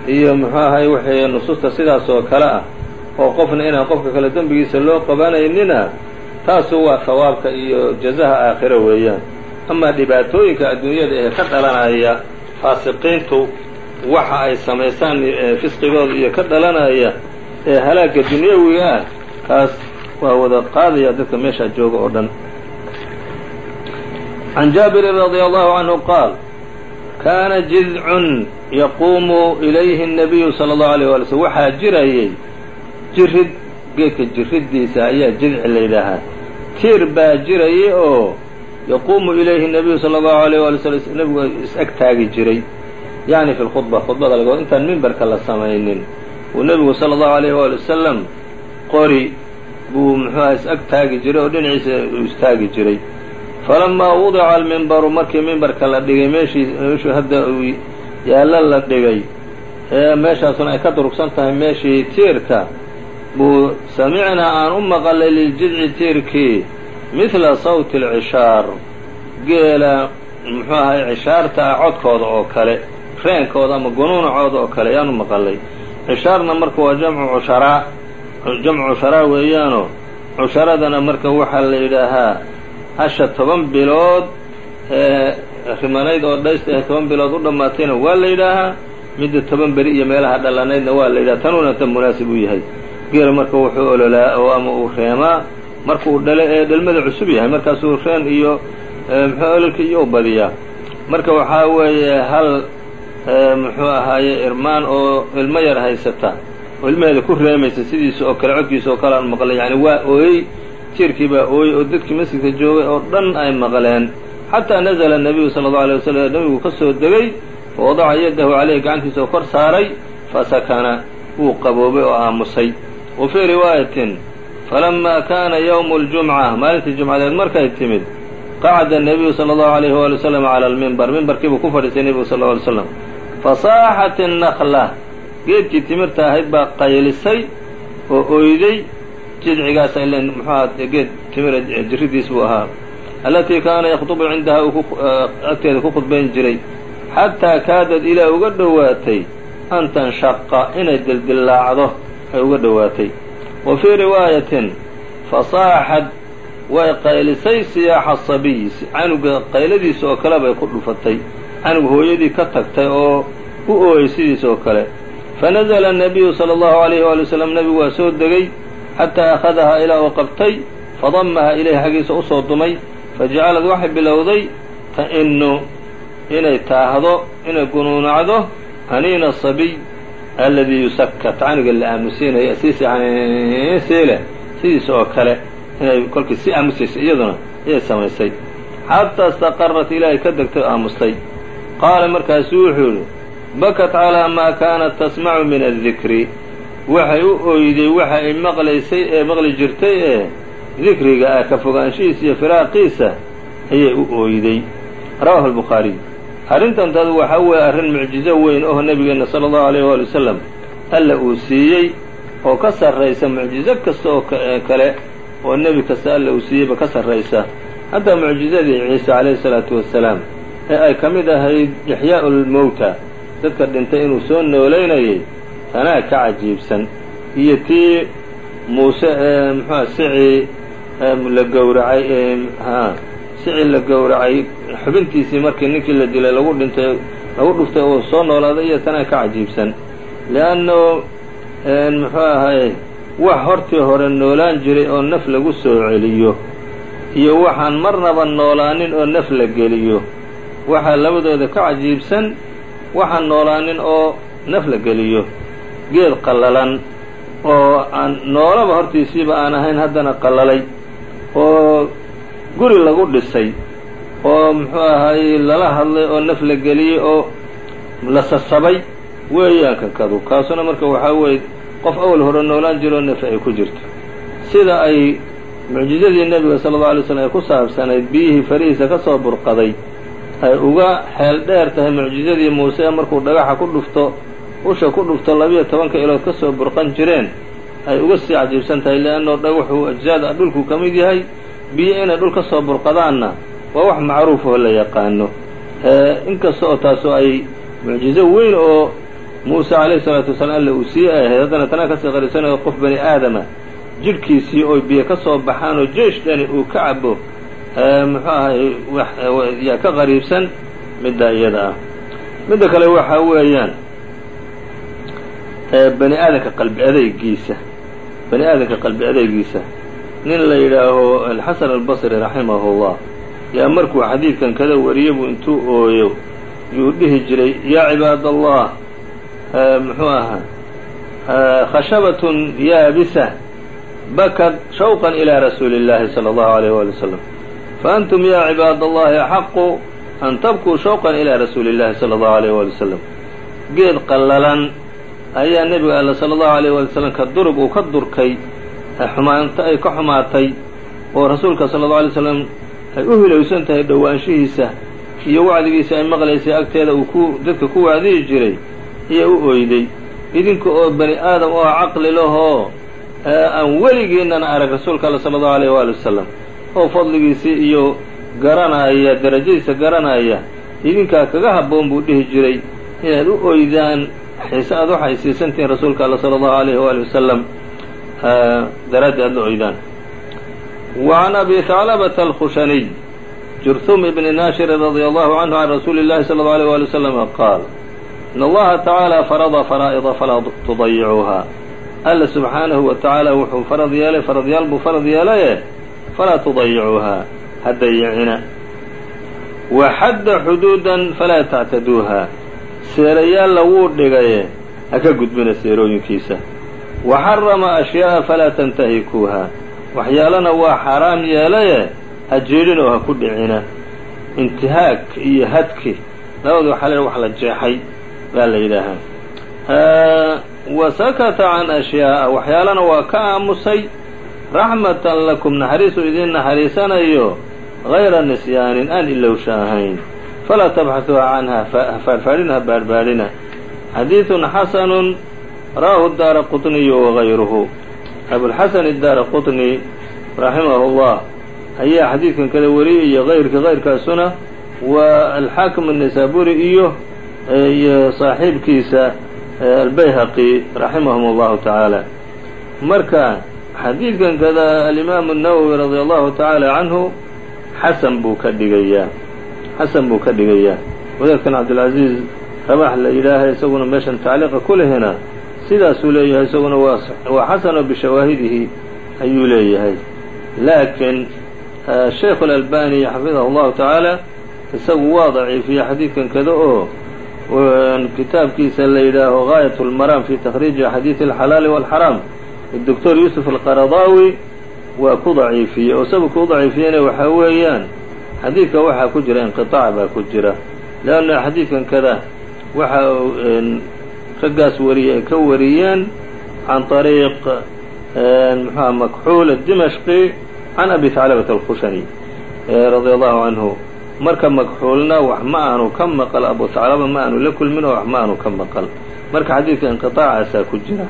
iyo muxuu ahay wixii nusuusta sidaas oo kale ah oo qofna inaan qofka kale dembigiisa loo qabanaynina taasu waa hawaabka iyo jazaha aakhiro weeyaan. Amaa dhibaatooyinka adduunyada ee ka dhalanaya faasiqiintu waxa ay samaysaan fisqigooda iyo ka dhalanaya ee halaagga dunyawiga ah kaas waa wada qaadaya dadka meeshaa jooga oo dhan. Can jaabirin radia allahu canhu qaal kaana jidcun yaquumu ilayhi الnabiyu salى اllahu alيyه wala slm waxaa jirayay jirid geedka jiriddiisa ayaa jidci la yidhaahaa tiir baa jirayay oo yaquumu ilayhi الnabiyu salى اllahu alيyه wala slm nebigu is-ag taagi jiray yacni fi lkhudba khudbada laga intaan mimbarka la samaynin uu nebigu salى اllahu alayh wali wasalam qori buu muxuuha is-ag taagi jiray oo dhinaciisa uu istaagi jiray falamaa wudica almimbaru markii mimbarka la dhigay meeshii meeshuu hadda uu yaallo la dhigay ee meeshaasuna ay ka durugsan tahay meeshii tiirka buu samicnaa aan u maqalay liljidci tiirkii midla sawti alcishaar geela muxuu ahay cishaarta ah codkooda oo kale reenkooda ama gunuunacooda oo kale ayaan u maqalay cishaarna marka waa jamcu cusharaa jamcu cusharaa weeyaanoo cusharadana marka waxaa la yidhaahaa hasha toban bilood ee rimanayd oo dhaysta ee toban bilood u dhammaatayna waa la yidhaahaa midda toban beri iyo meelaha dhalanaydna waa la yidhaha tanuuna tan munaasib u yahay. Geela marka wuxuu ololaa oo ama uu reemaa marka uu dhale ee dhalmada cusub yahay markaasuu reen iyo muxuu ololka iyo u badiyaa. Marka waxaa weeye hal muxuu ahaaye irmaan oo ilmo yar haysata oo ilmaheeda ku reemaysa sidiisa oo kale codkiisa oo kale aan maqlay. Yani waa ooyey jiirkii baa ooyey oo dadkii masjidka joogay oo dhan ay maqleen xataa nazla الnabiyu salى الlaه alيه waslm nebigu ka soo degay fawadaca yadahu caleyhi gacantiisa oo kor saaray fasakana wuu qaboobay oo aamusay wa fii riwaayatin falama kana ywم اljumca maalintii jumcadeed markay timid qacda الnabiyu salى الlahu عalيh wali wslam calى اlmimbar mimbarkiibuu ku fadhiistay nebigu sal ه alay slam fasaaxat الnakla geedkii timirta ahayd baa qaylisay oo oyday jidcigaasa ilan muxuuha geed timira jirridiis buu ahaa. Allatii kaana yakhdubu cindahaa uu eh, agteeda ku khudbayn jiray. Xataa kaadad ilaa uga dhowaatay an tanshaqa inay dildillaacdo ay uga dhowaatay. Wa fii riwaayatin fasaaxad way qaylisay siyaaxa sabiyi canuga qayladiisa oo kale bay ku dhufatay. Canug hooyadii ka tagtay oo u ooyey sidiisa oo kale. Fa nazala annabiyu sala allahu alayhi waali wasalam nebigu waa soo degay xataa akhadahaa ilaa uu qabtay fadamaha ilayhi xaggiisa u soo dumay fajacalad waxay bilowday ta'inu inay taahdo inay gunuunacdo aniina sabiy aladii yusakat caniga la aamusiinaya siisi siile sidiisa oo kale inay kolkii si aamusaysay iyaduna ayay samaysay xataa istaqarat ilaahay ka degtay o aamustay qaala markaasuu wuxuu yidhi bakat calىa maa kaanat tasmacu min adikri waxay u oyday waxa ay maqlaysay ee maqli jirtay ee dikriga ah ka fogaanshihiisa iyo firaaqiisa ayay u ooyday rawahu albukhaariy arrintantadu waxaa weeye arrin mucjizo weyn oo nebigeenna sala allahu alayh waali wasalam alla uu siiyey oo ka sarraysa mucjizo kasta oo kale oo nebi kasta alla uu siiyeyba ka sarraysa. Hataa mucjizadii ciise calayhi salaatu wassalaam ee ay ka mid ahayd ixyaa'u lmowta dadka dhintay inuu soo noolaynayay tanaa ka cajiibsan. Iyo tii muuse ee muxuua sicii la gowracay sicii la gowracay. Xubintiisii markii ninkii la dilay lagu dhintay lagu dhuftay oo soo noolaaday iyo tanaa ka cajiibsan. Li'anno muxuu ahay wax hortii hore noolaan jiray oo naf lagu soo celiyo iyo waxaan marnaba noolaanin oo naf la geliyo. Waxaa labadooda ka cajiibsan waxaan noolaanin oo naf la geliyo geed qallalan oo aan noolaba hortiisiiba aan ahayn haddana qallalay oo guri lagu dhisay oo muxuu ahaayey lala hadlay oo naf la geliyey oo la sasabay weeyaan kankadu kaasuna marka waxaa weeye qof awal hore noolaan jiroo naf ay ku jirto. Sida ay mucjizadii nebiga sala allau alay slam ay ku saabsanayd biyihii farihiisa ka soo burqaday ay uga xeel dheer tahay mucjizadii muuse markuu dhagaxa ku dhufto usha ku dhufto labiyo tobanka ilood ka soo burqan jireen. Ay uga sii cajiibsan tahay leannao dhagaxuu ajzaada dhulkuu ka mid yahay biyo inay dhul ka soo burqadaanna waa wax macruuf oo la yaqaano. Inkasta oo taasoo ay mucjizo weyn oo muuse calayhi salaatu wasalaam alla uu sii ahayd haddana tanaa ka sii qariibsanayo qof bani aadama jidhkiisii oy biyo ka soo baxaan oo jeesh dhani uu ka cabo muxuu ahay yaa ka qariibsan middaa iyada ah. Midda kale waxaa weeyaan bani aadamka qalbi adeygiisa bani aadamka qalbi adeygiisa nin la yidhaaho alxasan albasri raximahullah yaa markuu xadiidkan kada wariye buu intuu ooyo yuu dhihi jiray yaa cibaad allah muxuu ahaa khashabatun yaabisa bakad shawqan ilaa rasuuli اllahi salى allahu alayh wali wasalam faantum ya cibaad allahi axaqu an tabkuu shawqan ilaa rasuuli اllahi salى allahu alayh wali wasalam geed qallalan ayaa nebiga alla sala allahu alayh wali slam ka durug uu ka durkay xumaanta ay ka xumaatay oo rasuulka sala allau alay slam ay u hilowsan tahay dhowaanshihiisa iyo wacdigiisa ay maqlaysay agteeda uu ku dadka ku wacdiyi jiray iyo u oyday. Idinka oo bani aadam oo caqli lahoo aan weligiinana arag rasuulka alla sala allahu alayh waali wasalam oo fadligiisii iyo garanaya darajadiisa garanaya idinkaa kaga habboon buu dhihi jiray inaad u oydaan xiise aad waxay siisantihiin rasuulka alla sala allahu alayh waali wasalam daraaddii aad la oydaan وعn أbي ثعلبة الخشhني جرثوم بن ناشر رضي الله عنه عن رsuuل اللhi صلى الله عليه ولي وسلم qاaل إن الlaهa تaعالى فرض فرائضa falaa تضيعوها alla سubحaanaهu وataعaalى wuxuu farad yeelay faradyaal buu farad yeelaye falaa تضayicuuha ha dayicina وxadda xuduuda falaa تactaduuha seerayaalla wuu dhigaye ha ka gudbina seerooyinkiisa. Wa xarama ashyaa'a falaa tantahikuuha waxyaalana waa xaaraam yeelaye ha jiedhin oo ha ku dhicina. Intihaag iyo hadki labada waxaa la wax la jeexay baa la yidhaahaa. Wa sakata can ashyaa'a waxyaalana waa ka aamusay. Raxmatan lakum naxariisuu idiin naxariisanayo hayra nisyaanin aan ilowsha ahayn falaa tabxaثuuha canha faadfaadhina ha baadhbaadhina xadiiثun xasanun ra'ahu daara quطniyu wagayruhu abulxasan idaara quطni raximahu اllah ayaa xadiidkan kale wariyay iyo kayrka kayrkaasuna waa alxaakim الnaysaburi iyo iyo saaxiibkiisa albayhaqi raximahum اllahu tacaala marka xadiidkan kada alimaamu الnawowi radia allahu tacaala canhu xasan buu ka dhigayaa xasan buu ka dhigayaa wadaadkan cabdilcaziiz rabax la yidhaaha isaguna meeshan tacliiqa ku lehina sidaasuu leeyahay isaguna waa waa xasano bishawaahidihi ayuu leeyahay laakiin sheikhu اlalbani xafidahu اllahu tacaala isagu waa daciifiya xadiidkan kada oo kitaabkiisa la yidhaaho gaayat اlmaraam fi takhriiji axaadiidi اlxalaali wاlxaraam doctor yuusuf alqaradaawi waa ku daciifiyey oo sababka u daciifiyeyna waxaa weeyaan xadiidka waxaa ku jira inqiطaac baa ku jira leanna xadiidkan kada waxa raggaas wariyay ay ka wariyeen can طariiq mxuha makxuul الdimashqi can abi haclabata alkhushani radia allahu canhu marka makxuulna wax ma aanu ka maqal abu haclaba ma aanu la kulmin oo wax ma aanu ka maqal marka xadiidka inqiطaacaasaa ku jira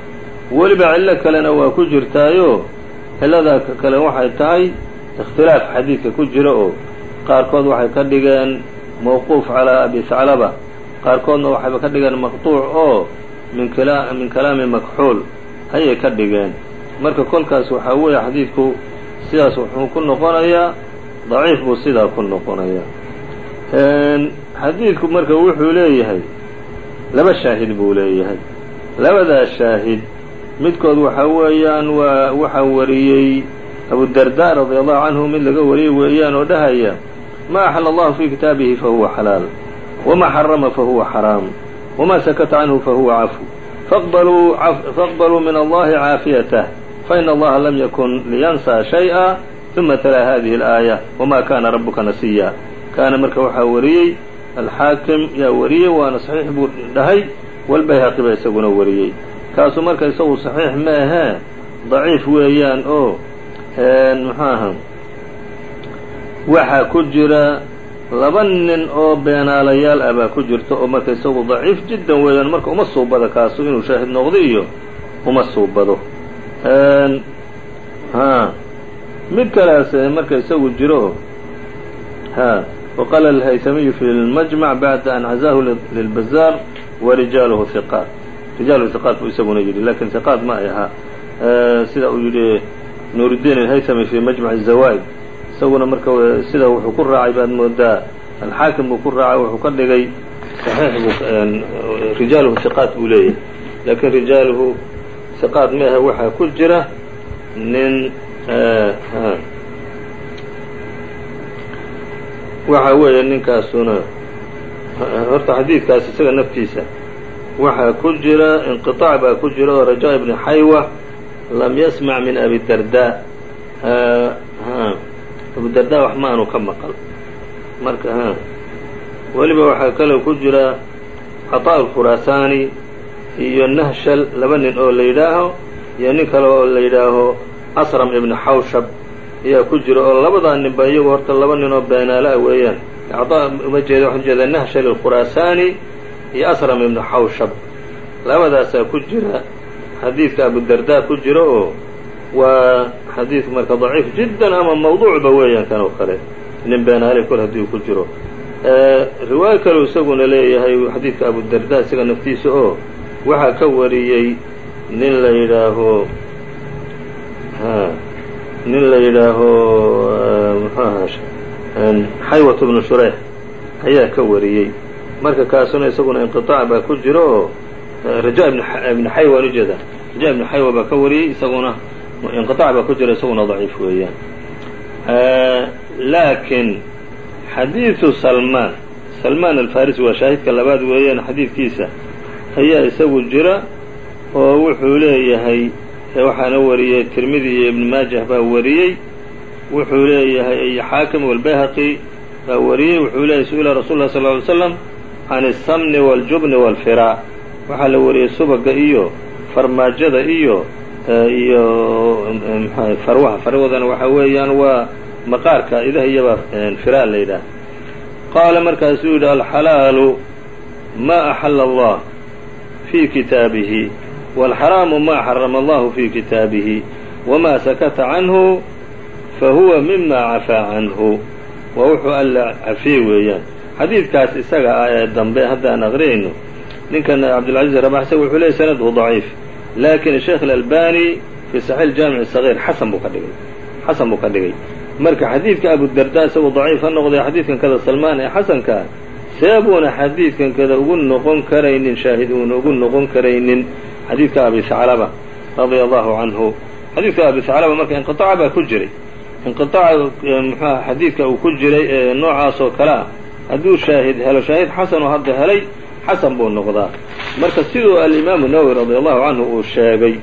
weliba cillo kalena waa ku jirtaayo cillada kale waxay tahay ikhtilaaf xadiidka ku jira oo qaarkood waxay ka dhigeen mawquuf calaa abi haclaba qaarkoodna waxayba ka dhigeen maqطuuc oo min min kalaami makxuul. Ayay ka dhigeen. Marka kolkaas waxaa weeye xadiidku sidaas wuxuu ku noqonayaa daciif buu sidaa ku noqonayaa. Xadiidku marka wuxuu leeyahay laba shaahid buu leeyahay. Labadaas shaahid midkood waxaa weeyaan waa waxaa wariyey abudarda radia allahu canhu mid laga wariyay weeyaan oo dhahaya maa axala allahu fii kitaabihi fahuwa xalaal wamaa xarama fahuwa xaraam wamaa sakata canhu fahuwa cafu. Faqbaluu min allahi caafiyatah fain allaha lam yakun liyansaa shay'a uma talaa hadihi alaaya wamaa kaana rabuka nasiya. Kaana marka waxaa wariyey alxaakim yaa wariyey waana saxiix buu dhahay walbayhaqi baa isaguna wariyey kaasu marka isagu saxiix ma ahee daciif weeyaan oo mxu aha? Waxaa ku jira laba nin oo beenaalayaal ah baa ku jirta oo marka isagu daciif jiddan weeyaan marka uma suubada kaasu inuu shaahid noqdo iyo uma suubado mid kaleas marka isagu jiro ha waqala alhaysamiyu fi lmajmac bacda an cazaahu lilbazaar warijaaluhu hiqaat rijaaluhu hiqaat buu isaguna yidhi laakiin hiqaat ma ay ahaa sida uu yidhi nuurudiin alhaysami fii majmac zawaa'id isaguna marka sida wuxuu ku raacay baad moodaa alxaakim buu ku raacay wuxuu ka dhigay saxiix buu rijaaluhu hiqaat buu leeyahay laakiin rijaaluhu hiqaat ma waxaa ku jira nin waxa weeye ninkaasuna horta xadiidkaas isaga naftiisa waxaa ku jira inqiطaac baa ku jira oo rajaa ibni xaywa lam yasmac min abi darda. Abudarda wax ma aanu ka maqal. Marka weliba waxaa kaloo ku jira caطaa alkhuraasaani iyo nahshal laba nin oo la yidhaaho iyo nin kale oo la yidhaaho asram ibn xawshab ayaa ku jira oo labadaa ninba iyagu horta laba nin oo beenaala ah weeyaan. Caطaa uma jeeda waxaan jeeda nahshal alkhuraasaani iyo asram ibn xawshab labadaasaa ku jira xadiidka abudarda ku jira oo waa xadiidku marka daciif jiddan ama mawduucba weeyaan oo kale. Nin beenaale kol haddii ku jiro. Riwaayo kaleu isaguna leeyahay xadiidka abudarda isaga naftiisa oo waxaa ka wariyey nin la yidhaaho nin la yidhaaho xaywat bnu shureyx ayaa ka wariyey. Marka kaasuna isaguna inqiطaac baa ku jiro oo raja ibn xaywan ujeeda raja ibn xaywa baa ka wariyey isaguna inqiطaac baa ku jira isaguna daciif weeyaan laakiin xadiidu salmaan salmaan alfarisi waa shaahidka labaad weeyaan xadiidkiisa ayaa isagu jira oo wuxuu leeyahay waxaana wariyey tirmidi iyo ibn maajah baa wariyey wuxuu leeyahay iyo xaakim walbayhaqi baa wariyey wuxuu leeyahy su-ila rasul lah sal ly slam can الsamni wاljubni wاlfiraa waxaa la wariyey subaga iyo farmaajada iyo iyo mxua farwaha. Farwadana waxa weeyaan waa maqaarka idaha iyabaa firaa la yidhaah. Qaala markaasuu yidhi alxalaalu ma axala allah fi kitaabihi wاlxaraamu ma xarama allahu fi kitaabihi wma sakata canhu fahuwa mima cafaa canhu. Waa wuxuu alla cafiyey weeyaan. Xadiidkaas isaga ah ee dambe haddaan aqriyayno ninkan cabdilcaziz rabax isaga wuxuu leeyay sanadhu daciif lakin sheekh اlalbani fi saxiix jaamic sagiir xasan buu ka dhigay xasan buu ka dhigay marka xadiidka abudarda isagu daciif ha noqday xadiidkan kada salmaan ee xasankaa seebuuna xadiidkan kada ugu noqon karaynin shaahid uuna ugu noqon karaynin xadiidka abi haclaba radia allahu canhu xadiidka abi haclaba marka inqiطaaca baa ku jiray inqiطaaca mxuha xadiidka uu ku jiray ee noocaas oo kale ah hadduu shaahid helo shaahid xasan oo hadda helay xasan buu noqdaa marka siduu alimaamu nawowi radia allahu canhu uu sheegay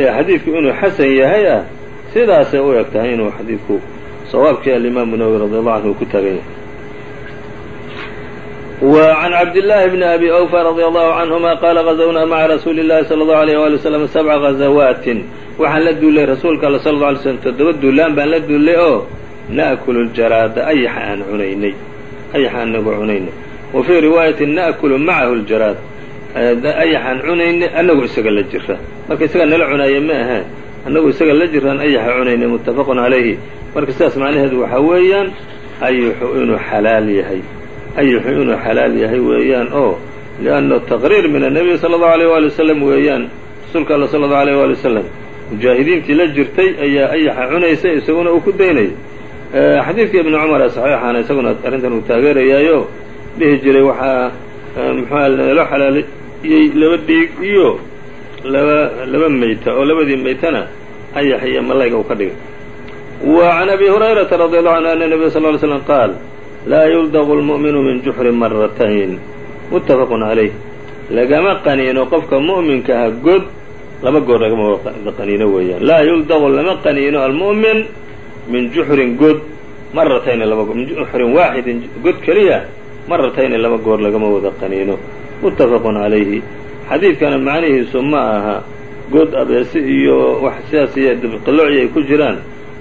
ee xadiidku inuu xasan yahay ah sidaasay u eg tahay inuu xadiidku sawaabkii alimaamu nawowi radi allahu canhu uu ku taagan yahay وعn cabdاللahi بn abi أwفى radي allahu canهuma qaala غaزwnaa maca rasuuli الlahi slى الlaه عalيه wali وsلم sabca غazawaatin waxaan la duullay rasuulka all sl اه alay slm toddoba duulaan baan la duullay oo na'kulu اljaraada ayaxa aan cunaynay ayaxa anagu cunaynay wa fii riwaayati na'kulu macahu اljaraad ayaxaan cunaynay annagu isaga la jira marka isaga nala cunaaya ma ahee annagu isaga la jiraan ayaxa cunaynay mutafaqun calayhi marka sidaas macnaheedu waxaa weeyaan ayuxu inuu xalaal yahay. Ayuxu inuu xalaal yahay weeyaan oo lianna taqriir min annabiy sala allahu alayh waali wasalam weeyaan rasuulka alla sala allahu alayh waali wasalam mujaahidiintii la jirtay ayaa ayaxa cunaysay isaguna uu ku daynayay. Xadiidka ibni cumar ee saxiixaana isaguna arrintan uu taageerayaayo dhihi jiray waxaa muxua naloo xalaaliyey laba dhiig iyo laba laba meyta oo labadii meytana ayax iyo malayga uu ka dhigay. Wa can abi hurayrata radi allahu canhu ana nabiya sal ly slam qaal laa yuldaqu lmu'minu min juxrin maratayn muttafaqun calayh lagama qaniino qofka mu'minka ah god laba goor lagama qaniino weeyaan. Laa yuldaqu lama qaniino almu'min min juxrin god maratayni laba min juxrin waaxidin god keliya maratayni laba goor lagama wada qaniino. Muttafaqun calayhi xadiidkana macnihiisu ma aha god abeesi iyo wax sidaas iyo qilooci ay ku jiraan.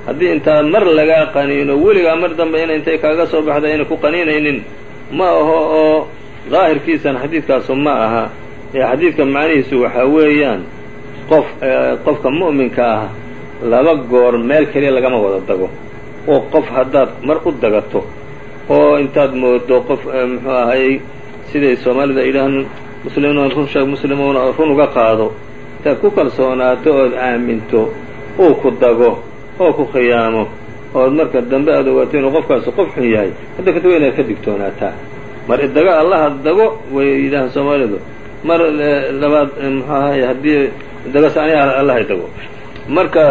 Haddii intaa mar lagaa qaniino weligaa mar dambe ina intay kaaga soo baxda ayna ku qaniinaynin. Ma aho oo daahirkiisana xadiidkaasu ma aha. Ee xadiidka macnihiisu waxaa weeyaan qof qofka mu'minka ah laba goor meel keliya lagama wada dago oo qof haddaad mar u dagato oo intaad moodo qof muxuu ahayy siday soomaalida ay yidhahaan muslimuun run sheeg muslimuuna run uga qaado. Intaad ku kalsoonaato ood aaminto uu ku dago oo ku khiyaamo ood marka dambe aad ogaato inuu qofkaasu qof xun yahay hadda kadib inaad ka digtoonaataa mar idago allaha dago way yidhaahaan soomaalidu. Mar labaad muxuu ahay haddii dagas aniga allahay dago. Marka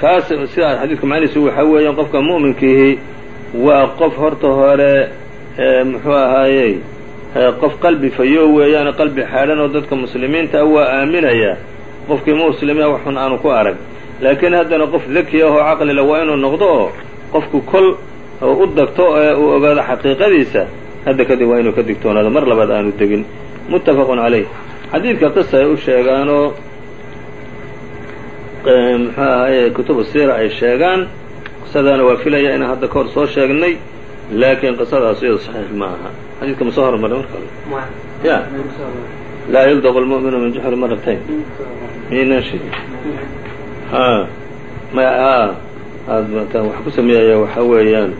kaas sidaa xadiidka macnihiisu waxaa weeyaan qofka mu'minkiihi waa qof horta hore muxuu ahaayey qof qalbi fayo weeyaan qalbi xaadhan oo dadka muslimiinta ah waa aaminayaa qofkii muslime wax xun aanu ku arag. Laakiin haddana qof daki ahoo caqlila waa inuu noqdo oo qofku kol u dagto ee uu ogaado xaqiiqadiisa hadda kadib waa inuu ka digtoonaado. Mar labaad aanu degin. Muttafaqun calayh. Xadiidka qisa ay u sheegaanoo muxuu ahaye kutubu siira ay sheegaan qisadaana waa filaya inaan hadda ka hor soo sheegnay laakiin qisadaas iyado saxiix ma aha xadiidka ma soo hormaray marka ya laa yuldaqu lmu'minu min juxri maratayn miynaan sheegin ha ma a aad wax ku sameeyaya waxaa weeyaan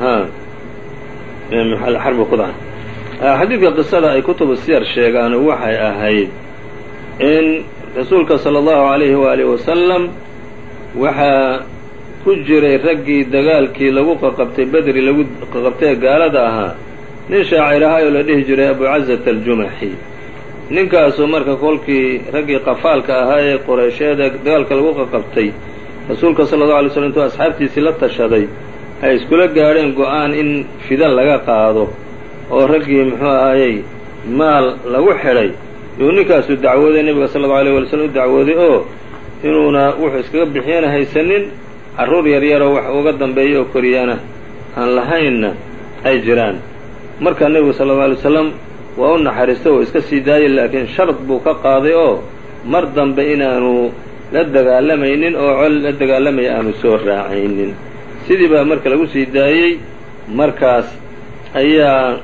ha xarbi qudca xadiidka qisada ay kutubu siyar sheegaan waxay ahayd in rasuulka salى اllahu عalayhi waalihi wasalam waxaa ku jiray raggii dagaalkii lagu qaqabtay bedri lagu qaqabtay ee gaalada ahaa. Nin shaacir ahaa oo la dhihi jiray abu cazata aljumaxi ninkaasuu marka kolkii raggii qafaalka ahaa ee qoreysheed ee dagaalka lagu qaqabtay rasuulka sala allau alay slam intuu asxaabtiisii la tashaday ay iskula gaadheen go'aan in fidan laga qaado oo raggii muxuu ahaayey maal lagu xidhay. Yuu ninkaasu dacwooday nebiga sala allau alay wala slm u dacwooday oo inuuna wuxuu iskaga bixiyana haysanin carruur yaryaroo wax uga dambeeya oo koriyana aan lahaynna ay jiraan. Marka nebigu sala alla alay waslam waa u naxariistay oo iska sii daayay laakiin shard buu ka qaaday oo mar dambe inaanu la dagaalamaynin oo col la dagaalamaya aanu soo raacaynin. Sidii baa marka lagu sii daayey markaas ayaa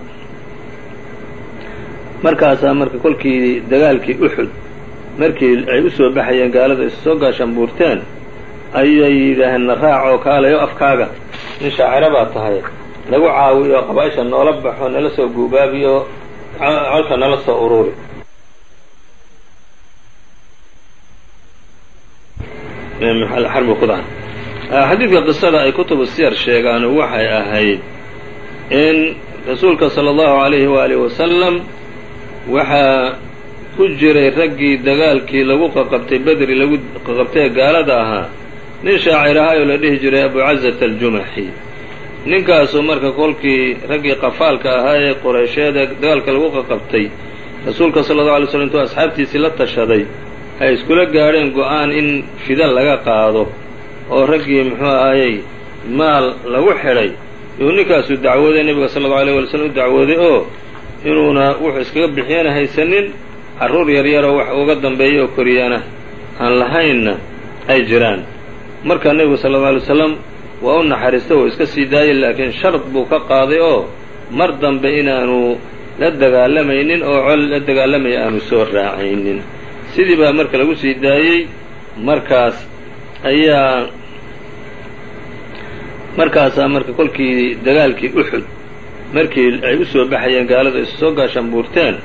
markaasaa marka kolkii dagaalkii uxud markii ay u soo baxayeen gaalada isu soo gaashambuurteen ayay yidhaaheen na raac oo kaalayo afkaaga. Nin shaaciro baa tahay nagu caawiyo oo qabaaisha noola baxo nala soo guubaabiyo colka nala soo ururi xadiidka qisada ay kutubu siyar sheegaan waxay ahayd in rasuulka sala allahu alayhi waalihi wasalam waxaa ku jiray raggii dagaalkii lagu qaqabtay bedri lagu qaqabtay ee gaalada ahaa nin shaacir ahaayoo la dhihi jiray abu cazata aljumaxi ninkaasoo marka kolkii raggii qafaalka ahaa ee qoreysheed ee dagaalka lagu qaqabtay rasuulka sala allau alay slam intuu asxaabtiisii la tashaday ay iskula gaadheen go'aan in fida laga qaado oo raggii muxuu ahayey maal lagu xidhay. Yuu ninkaasu dacwooday nebiga sala allau alay wala slm u dacwooday oo inuuna wuxuu iskaga bixiyana haysanin carruur yaryaroo wax uga dambeeya oo koriyana aan lahaynna ay jiraan marka nebigu sala alla alay waslam waa u naxariistay oo iska sii daayay laakiin shard buu ka qaaday oo mar dambe inaanu la dagaalamaynin oo col la dagaalamaya aanu soo raacaynin. Sidii baa marka lagu sii daayey markaas ayaa markaasaa marka kolkii dagaalkii uxud markii ay u soo baxayeen gaalada isu soo gaashambuurteen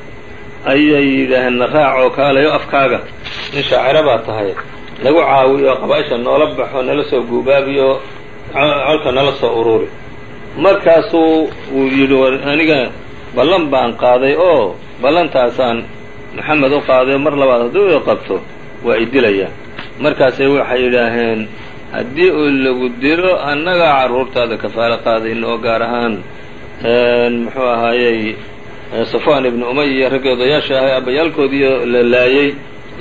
ayay yidhaaheen na raac oo kaalayo afkaaga. Nin shaaciro baa tahay nagu caawiyo oo noola baxo nala soo guubaabiyo colka nala soo ururi markaasuu uu yidhi aniga ballan baan qaaday oo ballantaasaan maxamed u qaaday mar labaad hadduu i qabto waa i dilaya markaasay waxay yidhaaheen haddii uu lagu dilo annagaa carruurtaada kafaalo qaadayna oo gaar ahaan muxuu ahaayey safwan ibnu umay iyo raggii odayaasha ahay abayaalkoodiiyo la laayey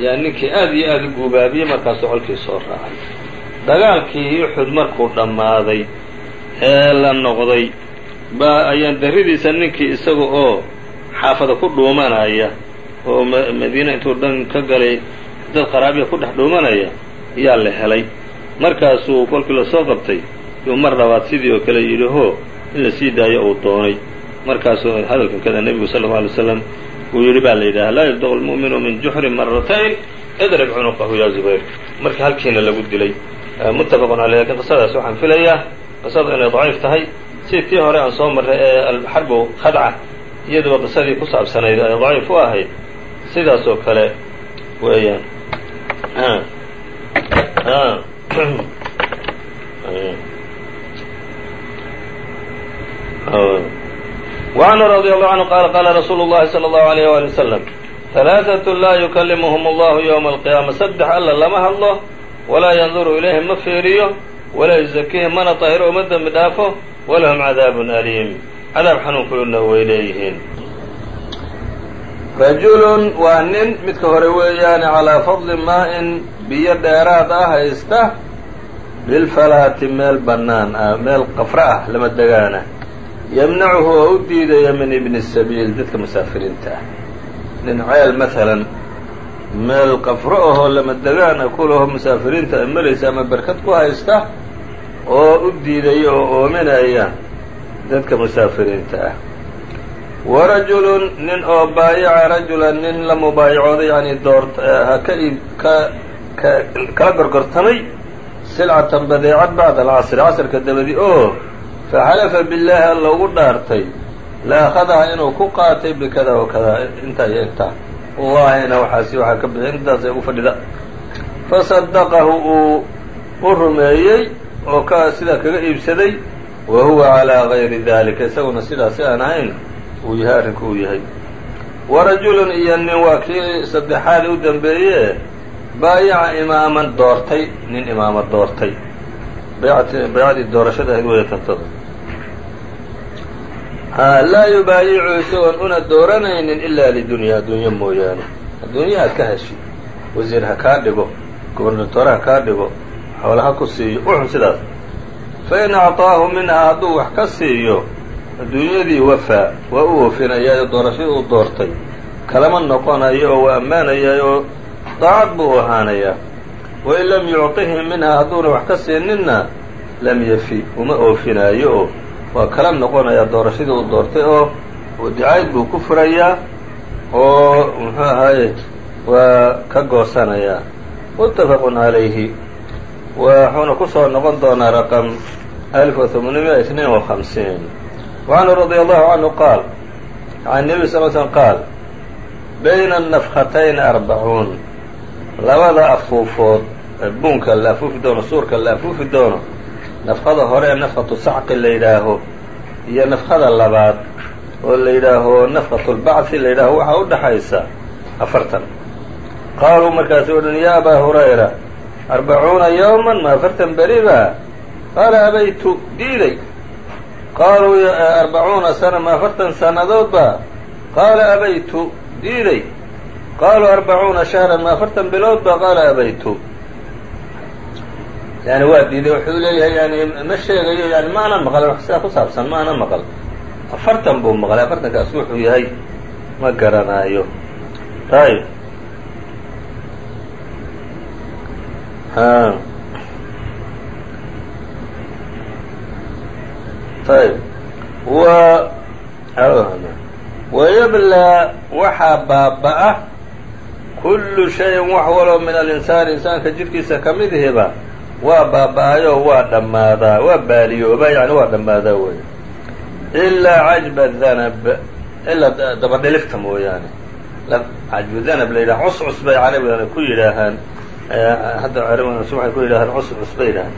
yaa ninkii aad iyo aad u guubaabiyey markaasuu colkii soo raacay. Dagaalkii uxud markuu dhammaaday ee la noqday baa ayaan darridiisa ninkii isaga oo xaafada ku dhuumanaya oo madiina intuu dhan ka galay dad qaraabiya ku dhex dhuumanaya yaa la helay. Markaasuu kolkii la soo qabtay yuu mar labaad sidii oo kale yidhi hoo in la sii daayo uu doonay. Markaasuu hadalkan kada nebigu sala alla alay slam uu yidhi baa la yidhaha laa yubdaqu lmu'minu min juxrin maratayn idrib cunuqahu ya zubayr. Markii halkiina lagu dilay muttafaqun caleyh laakiin qisadaas waxaan filayaa qisadu inay daciif tahay. Si tii hore aan soo marray ee alxarbu khadca iyaduba qisadii ku saabsanayd ay daciif u ahayd sidaas kale weeyaan [coughs] وعنه رضي الله عنه قال قال رsuuل اللhi صلى الله عليه وaلي وسلم ثلاثة laa يكلمهم الله يوم القيامة سدx alla lama hadlo وlaa ينظر إليهim ma fiiriyo وlaa يزكيهim mana طahiro uma dembi dhaafo وlahم عadاaب أليم cadaab xanuunkoodna way leeyihiin rajul waa nin midka hore weeyaane calىa fadli maa-in biyo dheeraad ah haysta bilfalaati meel bannaan ah meel qafro ah lama degaana yamnacuhu oo u diidaya min ibni sabiil dadka musaafiriinta. Ah nin ceel maalan meel qafro ahoo lama degaan a ku laho musaafiriinta ay maraysa ama berkad ku haysta oo u diidaya oo oominaya dadka musaafiriinta. Ah wa rajulun nin oo baayaca rajulan nin la mubaayacooday yani doort ka iib ka ka kala gorgortamay silcatan badeecad bacda alcasri casrka dabadi oo faxalafa billaahi alla dhaartay la akhadaha inuu ku qaatay bikada wa kada intaa iyo intaa wallahina waxaasi waxaa ka bixi intaasay ugu fadhida fasadaqahu uu u rumeeyey oo ka sidaa kaga iibsaday wa huwa calaa gayri dalika isaguna sidaasi aan ahayn uu yahay arrinku uu yahay. Wa rajulun iyo nin waa kii saddexaad u dambeeye baayaca imaaman doortay nin imaama doortay. Baycadii doorashada ahayd tantada laa yubaayicu isagoon una dooranaynin ilaa lidunyaa adduunyo mooyaane. Adduunyo aad ka heshi wasiir ha kaa dhigo gobernatoraha kaa dhigo xoolaha ku siiyo. Uxun sidaas. Fain acطaahu minhaa hadduu wax ka siiyo adduunyadii wafaa waa u oofinayaa doorashadii uu doortay. Kalama noqonayo oo waa ammaanayaa oo daacad buu ahaanayaa. Wain lam yucطihi minhaa hadduuna wax ka siininna lam yafi uma oofinaayo oo waa kala noqonayaa doorashadii uu doortay oo dicayd buu ku furayaa oo muxuu ahaaye waa ka goosanayaa. Muttafaqu calayhi wuxuuna ku soo noqon doonaa raqam alf wa tmaniimiya itnain wa hamsiin wacanhu radia allahu canhu qaal can nebi sal slm qaal bayna anafkhatayni arbacuun labada afuufood ee buunka la afuufi doono suurka la afuufi doono nafkada hore ee nafkatu sacqi la yidhaaho iyo nafkada labaad oo la yidhaaho nafkatu lbacthi la yidhaaho waxaa u dhaxaysa afartan qaaluu markaasu odhan ya abaa hurayra arbacuuna yowman ma afartan beri ba qaala abaytu diiday qaaluu arbacuuna sana ma afartan sannadood ba qaala abaytu diiday qaaluu arbacuuna shahran ma afartan bilood ba qaala abaytu yani waa diiday wuxuu leeyahay yani ma sheegayo yani ma ana wax sidaa ku saabsan ma maqal afartan buu maqlay afartankaas wuxuu yahay ma garanaayo ayb ayb wa wayablaa waxaa baaba-a kullu shayin wax waloo min alinsaani insaanka jidhkiisa ka mid ihiba waa baaba-ayoo waa dhammaadaa waa baaliyooba yani waa dhammaadaa wey ilaa cajba danab ilaa dabadhilifta mooyaane. Cajbu danab la yidhaha cuscus bay carabigana ku yidhaahaan. Hadda carabigana waxay ku yidhahaan cuscus bay yidhahaan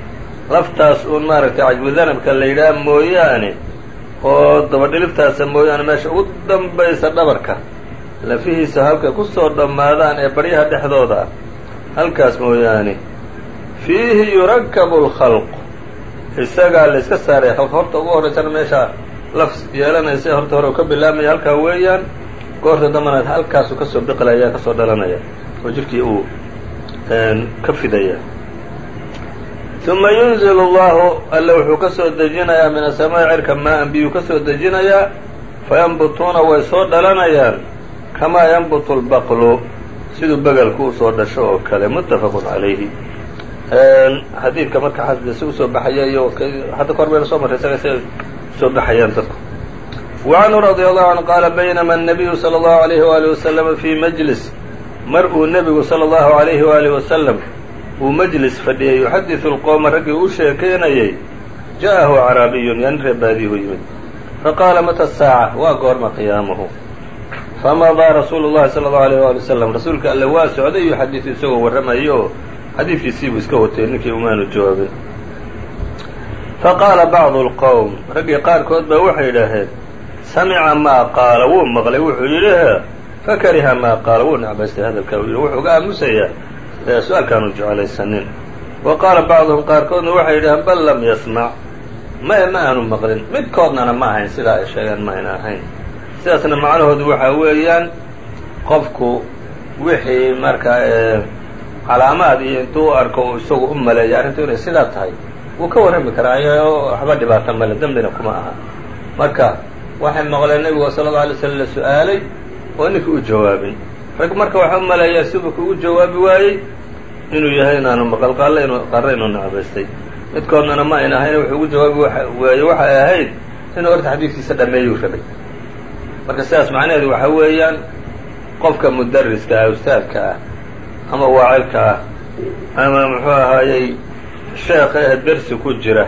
laftaas uun maaragtay cajbu danabka la yidhaha mooyaane oo dabadhiliftaasa mooyaane meesha ugu dambaysa dhabarka. Lafihiisa halkay ku soo dhammaadaan ee baryaha dhexdooda ah. Halkaas mooyaane fiihi yurakabu اlkhalq isagaa la iska saaraya khalq horta ugu horraysana meesha laf yeelanaysa horta hore ka bilaabmaya halkaa weeyaan goorta dambana halkaasuu ka soo biqlaya ka soo dhalanaya oo jirkii uu ka fidaya. Uma yunzil allahu alle wuxuu ka soo dejinayaa min asamaa'i cirka maa-an biyuu ka soo dejinayaa fayanbutuuna way soo dhalanayaan kamaa yanbutu lbaqlu siduu begelku u soo dhasho oo kale muttafaqun calayhi xadiidka marka xaafidase u soo baxaya iyo hadda ka hor bayna soo marray isaga say u soo baxayaan dadku. Wacanhu radia allahu canhu qaala baynama annabiyu sala allahu alayhi waali wasalama fii majlis. Mar uu nebigu sala allahu alayhi waali wasalam uu majlis fadhiyay yuxadidu lqowma raggii u sheekeynayay ja'ahu caraabiyun yani reer baadiihu yimid. Faqaala mata saaca waa goorma qiyaamuhu. Famadaa rasuulu llahi sala allahu alayh waali wasalam rasuulka alle waa socday yuxadidu isagoo warramayo oo xadiidkiisiibuu iska watay ninkii umaanu jawaabin faqaala bacdu اlqowm raggii qaarkood baa waxay idhaaheen samica maa qaala wuu maqlay wuxuu yidhi fakariha maa qaala wuu necbaystay hadalkaa uu yidhi wuxuu ga aamusayaa su'aalkaanu jecelaysanin wa qaala bacduhum qaarkoodna waxay yidhaheen bal lam yasmac maya ma aanu maqlin midkoodnana ma ahayn sidaa ay sheegeen ma ayna ahayn. Sidaasna macnahoodu waxaa weeyaan qofku wixii markaa calaamaad iyo intuu arko uu isagu u maleeya arrintu inay sidaa tahay wuu ka warrami karaayo waxba dhibaato male dembina kuma aha. Marka waxay maqleen nebigu sala allau alay slam la su'aalay oo ninkii u jawaabin rag marka waxaa u maleeyaa siduu kugu jawaabi waayey inuu yahay inaanu maqal qaalla inu qarra inuu necbaystay midkoodnana ma ayna ahayn wuxuu ugu jawaabi waaye waxay ahayd inuu horta xadiidkiisa dhameeyuu rabay. Marka sidaas macnaheedu waxaa weeyaan qofka mudariska ah ustaadka ah ama waacilka ah. Ama muxuu ahaayey sheekha ee dersi ku jira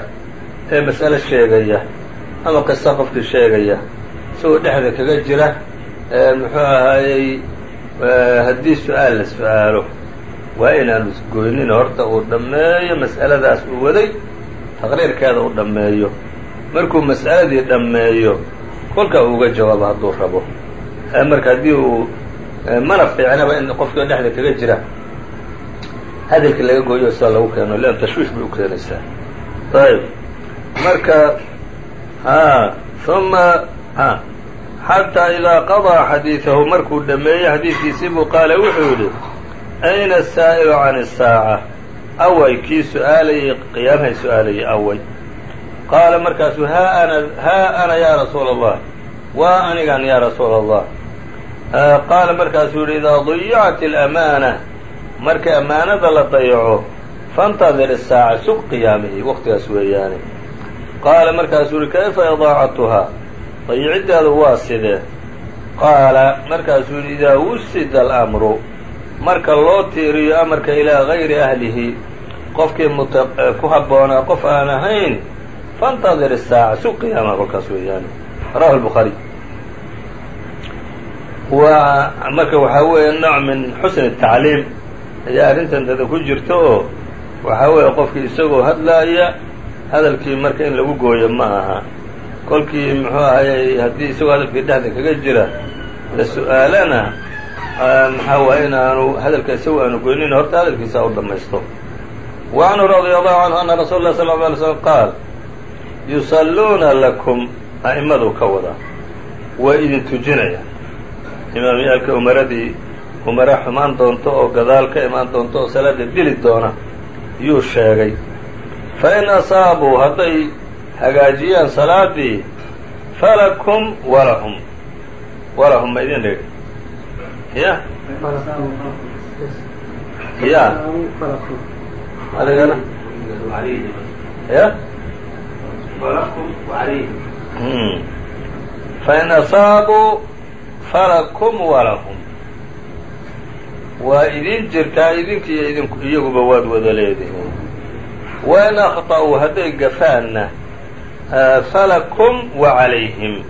ee mas'ale sheegaya ama qiso qofkii sheegaya. Isagoo dhexda kaga jira muxuu ahaayey haddii su'aal la su'aalo waa inaanu isgoynin horta uu dhammeeyo mas'aladaas uu waday taqriirkeeda uu dhammeeyo. Markuu mas'aladii dhammeeyo kolkaa uu uga jawaabo hadduu rabo. Marka haddii uu mana fiicnaba in qofkii dhexda kaga jira hadalkii laga gooyo sidaa lagu keeno lean tashwiish bay u keenaysaa ayb marka a uma a xataa idaa qaضىa xadiiثahu markuu dhameeyey xadiidkiisii buu qaala wuxuu yidhi ayna asaa'ilu can isaaca away kii su-aalayey qiyaamahay su-aalayay away qaala markaasuu haa ana haa ana yaa rasuula allah waa anigan yaa rasuula allah qaala markaasuu yidhi idaa dayacat alamaana marka ammaanada la dayaco faاntadir isaaca sug qiyaamihii waqtigaas weeyaane. Qaala markaasuu yihi kayfa idaacatuhaa? Dayaciddeedu waa sidee? Qaala markaasuu yidhi idaa wusida alamru marka loo tiiriyo amarka ilaa gayri ahlihi qofkii ku habboonaa qof aan ahayn faاntadir isaaca sug qiyaamaha kolkaas weeyaane. Rawahu lbukhaariy waa marka waxaa weeye nooc min xusni الtacliim ayaa arrintan dada ku jirta oo waxaa weeye qofkii isagoo hadlaaya hadalkii marka in lagu gooyo ma aha. Kolkii muxuu ahayey haddii isagoo hadalkii dhexda kaga jira la su'aalana maxaa waay inaanu hadalka isagoo aanu goynin horta hadalkiisa u dhamaysto. Canhu radia allahu canhu ana rasuula lah sala alay slm qaal yusalluuna lakum a'imadu ka wada way idin tujinayaan imaamyaalka umaradii umara xumaan doonto oo gadaal ka imaan doonto oo salaada dili doona yuu sheegay. Fa in asaabuu hadday hagaajiyaan salaadii falakum walahum. Walahum ma idin dhigi ya ya adigana? Ya fain asaabuu falakum walahum waa idin jirtaa idinka iyo idinku iyaguba waad wada leedihiin wain akhta'uu hadday gafaanna falakum wa calayhim.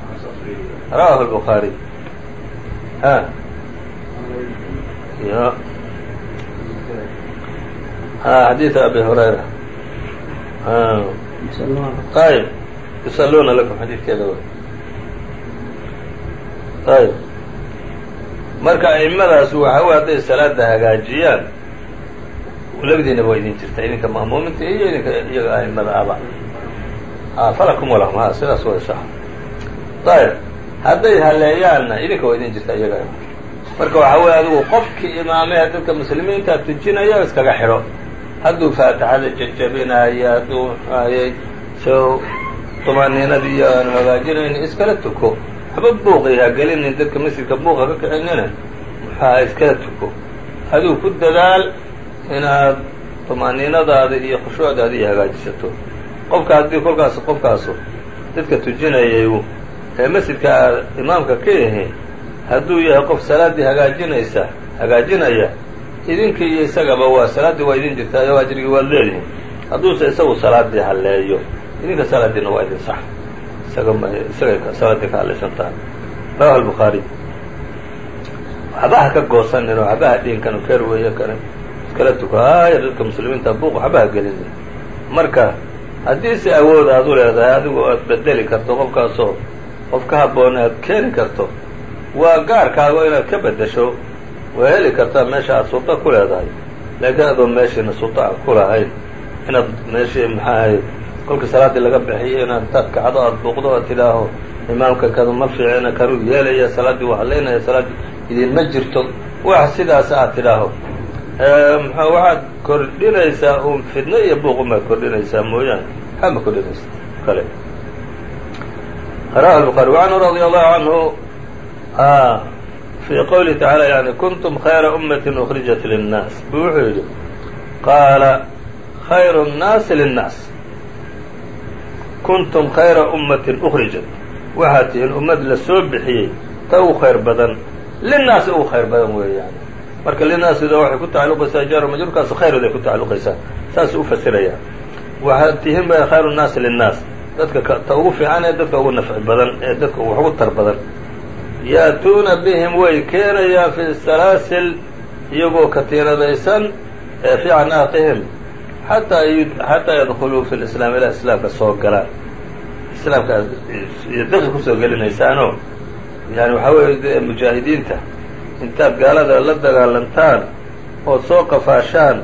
Rawaahu lbukhaari a xadiid abi hurayra. Ayb yusaluuna lakum xadiidkeeda ayb marka a'immadaas waxa wey hadday salaada hagaajiyaan labadiinaba waa idin jirta idinka ma'muuminta iyo idinka iyaga a'immada aba. Falakum walahum ha sidaas way sax ayb hadday haleeyaanna idinka waa idin jirta iyaga. Marka waxa weye adigu qofkii imaamee dadka muslimiinta tujinaya iskaga xidho hadduu faatixada jajabinaayo hadduu ayay so tumaaniinadii iyo aanu hagaajinayni iskala tuko waxba buuqi ha gelinin dadka masjidka buuqa ka kicinina maxaa iskala tuko. Adigu ku dadaal inaad tumaaniinadaada iyo khushuucdaada iyo hagaajisato. Qofka haddii kolkaas qofkaasu dadka tujinayay ee masjidka imaamka ka yahi hadduu yahay qof salaaddii hagaajinaysa hagaajinaya idinkii iyo isagaba waa salaaddii waa idin jirtaa oo ajrigii waad leedihin. Hadduuse isagu salaaddii halleeyo idinka salaadiina waa idin sax isaga ka hadlaysan tahay rawahu albukhaariy waxba ha ka goosanin oo waxba ha dhiinkan keer weeye kane iskala tuko haya dadka muslimiinta buuq waxba ha gelinin marka haddii si awood aad u leedahay adigu aad bedeli karto qofkaasoo qof ka habboon aad keeni karto waa gaarkaago inaad ka beddesho waa heli kartaa meesha aad sulda ku leedahay. Laakiin adoo meeshiina sulda aan ku lahayn inaad meeshii maxaahay kolkii salaaddii laga bixiyo inaad intaad kacdo aada buuqdo oo tidhaaho imaamka kadu ma fiicina kanuu yeelaya salaaddii waa hadlaynaya salaaddii idinma jirto wax sidaas aad tidhaaho mxa waxaad kordhinaysaa un fidno iyo buuq umaad kordhinaysaa mooyaane maxaa ma kordhinaysa kale rawahu الbخarي وعنه رضي الله عنه في qwله taعالى يعني كنتم خyرa أمة أخرجت للناas bu wuxuu yidhi qاala خyر الناaس للناas kuntum khayra ummatin ukhrijat. Waxaad tihiin ummad la soo bixiyey ta u khayr badan linnaasi u khayr badan weeyaan. Marka linaasida waxay ku tacalluqaysaa jaar majruurkaasu khayraday ku tacalluqaysaa saasuu u fasirayaa waxaad tihiin bay khayru nnaasi linnaas dadka ta ugu fiican ee dadka ugu nafci badan ee dadka wax ugu tar badan. Yaatuuna bihim way keenayaan fi salaasil iyagoo ka ee fii canaaqihim xataa yadkuluu fi lislaam ilaa islaamka soo galaan. Islaamka iyo daqi ku soo gelinaysaanoo yani waxaa weeye mujaahidiinta intaad gaalada la dagaalantaan ood soo qafaashaan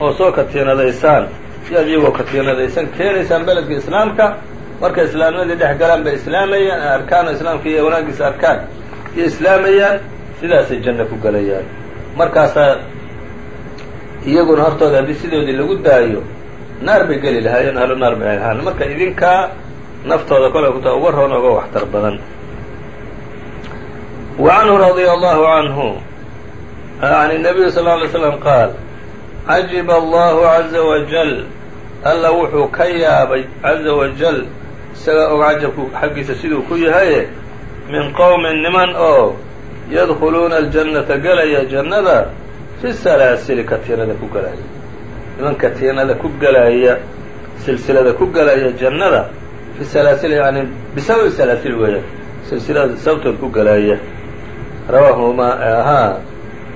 oo soo katiinadaysaan yaad iyagoo katiinadaysan keenaysaan beledka islaamka markay islaamnadii dhex galaan bay islaamayaan arkaano islaamka iyo wanaagiisa arkaan iyo islaamayaan sidaasay janno ku gelayaan markaasaa iyaguna hortooda haddii sidoodii lagu daayo naar bay geli lahaayeen ahlu naar bay ahaan marka idinkaa naftooda kolay kutaa uga roon oga waxtar badan wa canhu radia allahu canhu can الnabiy sal ه alay slam qaal cajiba allahu caza wajal alla wuxuu ka yaabay caza wajal isagaa og cajabku xaggiisa siduu ku yahaye min qowmin niman oo yadkhuluuna aljannata gelaya jannada fi salaasili katiinada ku gelaya niman katiinada ku gelaya silsilada ku gelaya jannada fi salaasil yani bisababi salaasil weeyaan silsilada sababtood ku gelaya rawaahuma ha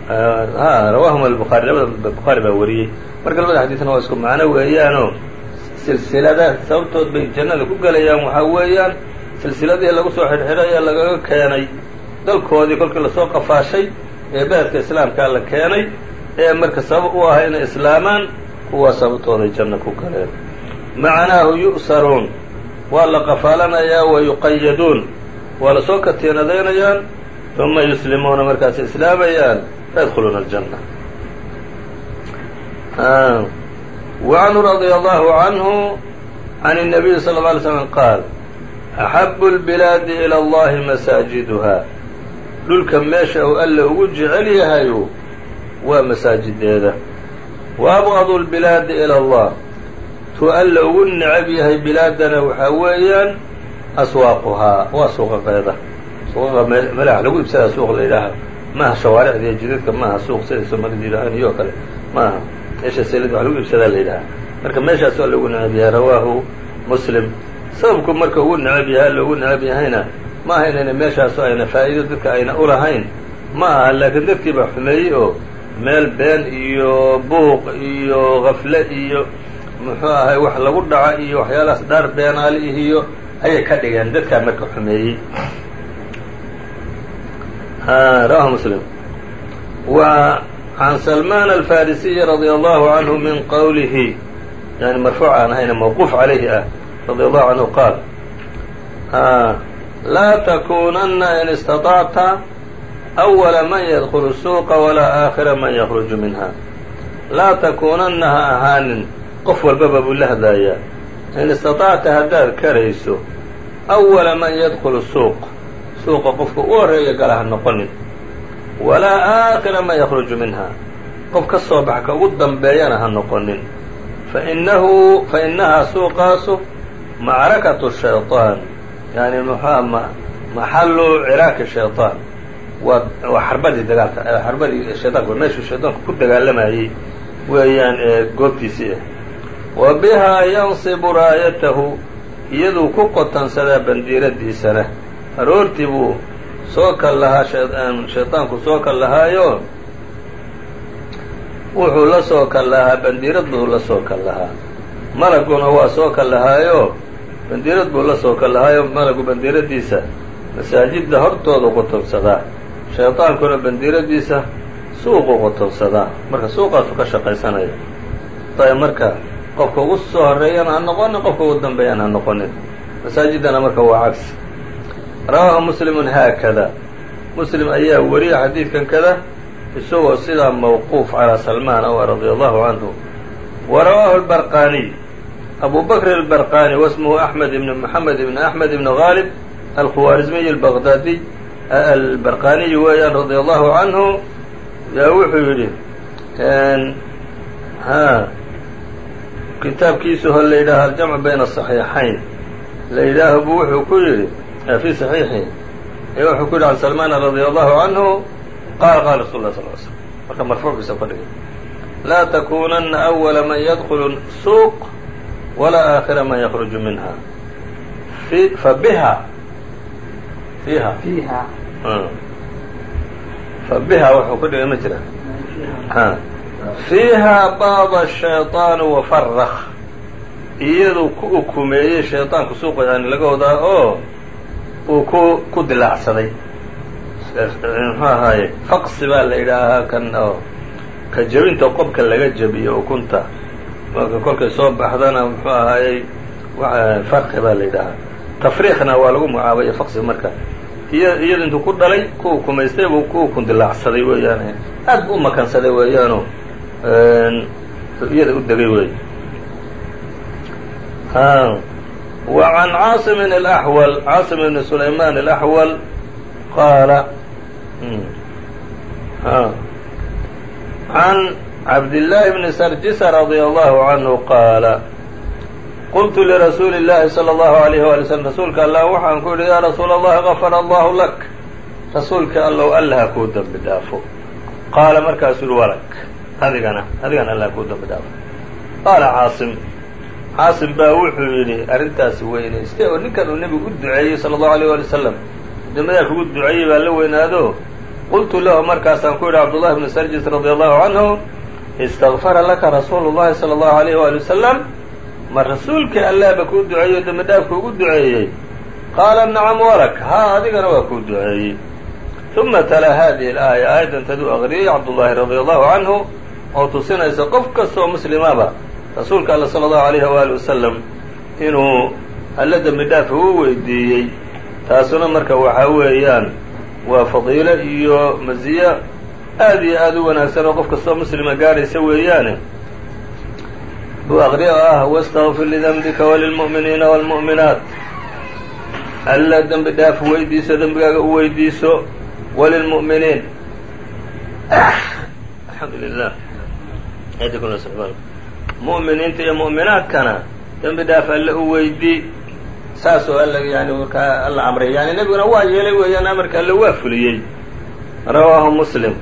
ha rawaahuma albuhaari labada bukhaari baa wariyey. Marka labada xadiisna waa isku macno weeyaanoo silsilada sababtood bay jannada ku gelayaan waxaa weeyaan silsiladii lagu soo xidhxidhay ee lagaga keenay. Dalkoodii kolkii la soo qafaashay ee beledka islaamkaa la keenay ee marka sabab u ahay inay islaamaan kuwaa sababtooday janno ku galeen macanaahu yu'saruun waa la qafaalanayaa wa yuqayaduun waa lasoo katiinadaynayaan uma yuslimuuna markaasay islaamayaan fayadkhuluuna aljanna وعنه رضي الله عنه عن النبي صلى الله عليه وسلم قال أحب البلاد إلى الله مساجدها dhulka meesha uu alle ugu jecel yahayu waa masaajideeda. Wa abqadu lbilaadi ila allah. Tuu alle ugu necab yahay bilaadana waxaa weeyaan aswaaquhaa waa suuqaqeeda suuqaqa melaha lagu ibsadaa suuq la yidhaaha. Maaha shawaaricda iyo jidadka maaha suuq siday soomaalida yidhaahaan iyo kale. Maaha meesha selid wax lagu ibsadaa la yidhaha marka meeshaas alle ugu necab yahay rawaahu muslim. Sababku marka ugu necab yahay alle ugu necab yahayna ma aha inayna meeshaaso ayna faa'iido dadka ayna u lahayn. Ma aha laakiin dadkii baa xumeeyey oo meel been iyo buuq iyo kafle iyo muxuu ahay wax lagu dhaca iyo waxyaalahaas dhaar beenaali iyo ayay ka dhigeen dadkaa marka xumeeyey. Rawahu muslim. Wa can salman alfarisiyi radia allahu canhu min qowlihi yani marfuuc aan ahayna mawquuf calayhi ah radia allahu canhu qaal laa takunana in istaطacta أwla man ydkulu الsuuqa walaa aakhira man yakruju minha laa takuunanna ha ahaanin qof walbaba buu la hadlayaa in istaطacta haddaad karayso أwala man yadkulu suuq suuqa qofka u horeeya gala ha noqonin walaa aakhira man yakruju minha qof ka soo bax ka ugu dambeeyana ha noqonin fainahu fainahaa suuqaasu macrakaة الshayطaan yani muxua maxalu ciraaki shayطaan waa waa xarbadii dagaalka xarbadii shayطanka meeshuu shayطaanku ku dagaalamayey weeyaan ee goobtiisii ah wa bihaa yansibu raayatahu iyaduu ku qotansadaa bandiiradiisana aroortii buu soo kal lahaa shayطaanku soo kal lahaayo wuxuu la soo kal lahaa bandiirad buu la soo kal lahaa malaguna waa soo kal lahaayo bandiirad buu la soo kal lahaayo malagu bandiiradiisa. Masaajidda hortoodu qotonsadaa shayطaankuna bandiiradiisa suuqu qotonsadaa marka suuqaasu ka shaqaysanaya ayb marka qofka ugu soo horeeyana ha noqonin qofka ugu dambeeyana ha noqonin. Masaajiddana marka waa cagsi. Rawaahu muslimun haakada. Muslim ayaa wariya xadiidkan kada isagoo sidaa mawquuf calaa salmaan radia allahu canhu. Wa rawaahu lbarqaniy abu bakr الbarqani wasmhu أحmed ibn mحamed ibn أحmed ibn غaalib alkhwarizmiy الbغdaadiy albarqaniyi weeyaan radي allahu canhu yaa wuxuu yidhi ha kitaabkiisu ho la yidhaaho aljamc bayna الصaxiixayn la yidhaaho bu wuxuu ku yidhi fi صaxiixi wuxuu ku yidhi can salmana radي allahu canhu qaala qala rasul lah sl slam marka marfuuciisa ka dhigay laa takunana أwla man ydkl suuq walaa aakhira man yakruju minha fabiha iha fabiha wuxuu ku dhigay ma jira fiiha baaba shayطaanu wafarak iyaduu ku ukumeeyey shayطaanku suuqodaani laga wadaa oo uu ku ku dilaacsaday faqsi baa la yidhaahaa kan oo ka jebinta qobka laga jebiyo ukunta marka kolkay soo baxdana muxuu ahaayey farqi baa la yidhaahaa. Tafriiqna waa lagu magacaabay faqsi marka. Iyo iyada intuu ku dhalay kuwa kumaystay kuwa kundilaacsaday weeyaan aad bu u makansaday weeyaano iyada u degay wey wa can caasimin alaxwal caasim ibni sulayman alaxwal qaala hmm, can cabdillaahi bni sarjisa radia allahu canhu qaala qultu lirasuuli illaahi sala allahu alayh waali slm rasuulka allah waxaan ku yihi yaa rasuul allah gafara allahu lak. Rasuulka allow alla kuu dambi dhaafo. Qaala markaasuu yihi walak adigana adigana alla ha kuu dembi dhaafo. Qaala caasim caasim baa wuxuu yidhi arrintaasi weyne iska oo ninkan uu nebigu u duceeyey sala allahu alayh waali wasalam dembadaha kugu duceeyey baa la weynaado? Qultu lahu markaasaan ku yidhi cabdullahi bni sarjis radia allahu canhu istakfara laka rasuulu llahi sala allahu alayh waali wasalam ma rasuulkii allaaba kuu duceeyey oo dembi dhaafka ugu duceeyey qaala nacam walak haa adigana waa kuu duceeyey uma talaa hadihi alaaya aayaddan taduu aqriyey cabdullaahi radi allahu canhu oo tusinaysa qof kastoo muslimaba rasuulka alla sala allahu alayhi waali wasalam inuu alla dembi dhaafa u weydiiyey taasuna marka waxaa weeyaan waa fadiilo iyo masiyo aad iyo aad u wanaagsan oo qof kastoo muslima gaadhaysa weeyaane. U aqriya oo ah wastakfir lidenbika walilmu'miniina waalmu'minaat alla dembi dhaaf weydiiso dembigaaga u weydiiso walilmu'miniin alxamdu lilah mu'miniinta iyo mu'minaadkana dembi dhaaf alle u weydii saasoo alla yani markaa alla amray. Yani nebiguna waa yeelay weeyaan amarka alle waa fuliyey. Rawaahu muslim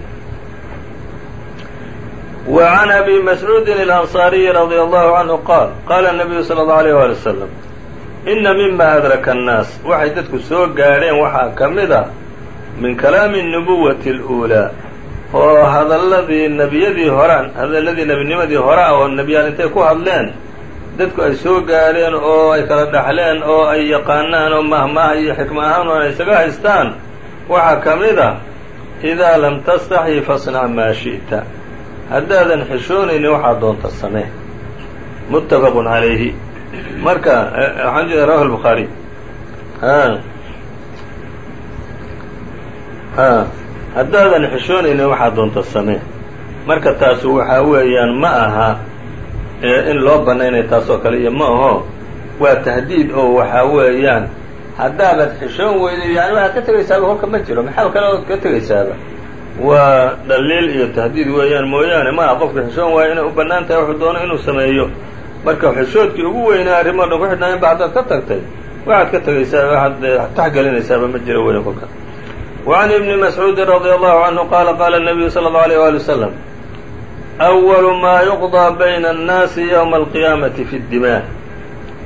wa can abi mascuudin alansaariyi radia allahu canhu qaal qaala nabiyu sala allau alayh waali wasalam inna mima adraka annaas waxay dadku soo gaadheen waxaa ka mid a min kalaami nubuwati aluulaa oo hadalladii nebiyadii horean hadalladii nebinimadii hore ah oo nebiyaal intay ku hadleen dadku ay soo gaadheen oo ay kala dhaxleen oo ay yaqaanaan oo mahmaaha iyo xikma ahaan oo ay isaga haystaan waxaa ka mid a idaa lam tastaxi fasnac maa shi'ta haddaadan xishoonaynin waxaa doonta samee. Muttafaqun calayhi marka waxaan jeeda rawahu albukhaari haddaadan xishoonaynin waxaa doonta samee. Marka taasu waxaa weeyaan ma aha in loo bannaynaya taasoo kale iyo ma aho waa tahdiid oo waxaa weeyaan haddaabaad xishoon weyday yani waxaad ka tegaysaaba kolka ma jiro maxaa kale ood ka tegaysaaba waa dhaliil iyo tahdiid weeyaan mooyaane. Maaha qofka xishoon waayo inay u bannaan tahay wuxuu doono inuu sameeyo. Marka xishoodkii ugu weynaa arrimo dhan ku xidhnaa inba haddaad ka tagtay. Waxaad ka tegaysaa waxaad eh, taxgelinaysaaba ma jiro weya kolka. Wacan ibni mascuudin radia allahu canhu qaala qaala nabiyu sala allau alayh waali wasalam awalu maa yuqdaa bayna annaasi yowma alqiyaamati fi dimaa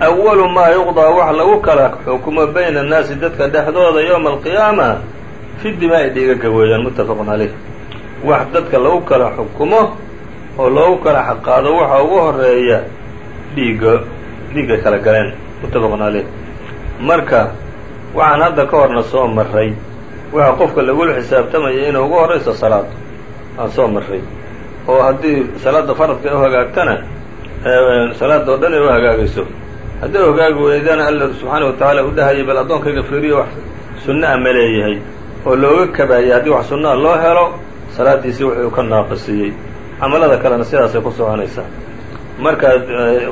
awalu maa yuqdaa wax lagu kala xukumo bayna annaasi dadka dhexdooda yowma alqiyaama fidima ay dhiiga gaweeyaan muttafaqun caleyh wax dadka lagu kala xukumo oo loogu kala xaqaado waxa ugu horreeya dhiiga dhiiggay kala galeen muttafaqun caleyh marka waxaan hadda ka horna soo maray waxa qofka lagula xisaabtamaya inuu ugu horrayso salaad aan soo maray oo haddii salaada faradka ay u hagaagtana salaada oo dhan ay u hagaagayso. Haddii hagaagi weydana alla subxaana wa tacaala u dhahayay bal addoonkayga fiiriyo wax sunna a ma leeyahay oo looga kabaayay haddii wax sunnaa loo helo salaaddiisii wuxuu ka naaqisiiyey camalada kalena sidaasay ku soconaysaa. Marka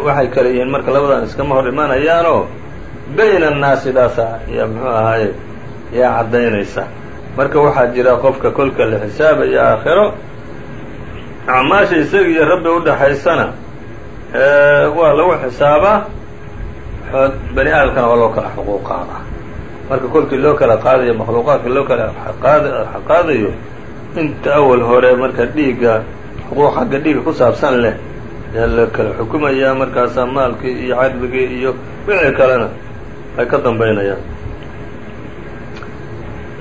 waxay kale yihiin marka labadan iskama hor imanayaanoo bayna annaasidaasa yaa muxuu ahaaye yaa caddaynaysa. Marka waxaa jira qofka kolka la xisaabayo aakhiro acmaasha isaga iyo rabbi udhaxaysana waa lagu xisaabaa bani aadamkana waa loo kala xuquuqaada marka kolkii loo kala qaadayo makhluuqaadka loo kala qaadayo inta awal hore marka dhiigga xuquuq xagga dhiigga ku saabsan leh yaa la kala xukumayaa markaasaa maalkii iyo cadligii iyo wixii kalena ay ka dambaynayaan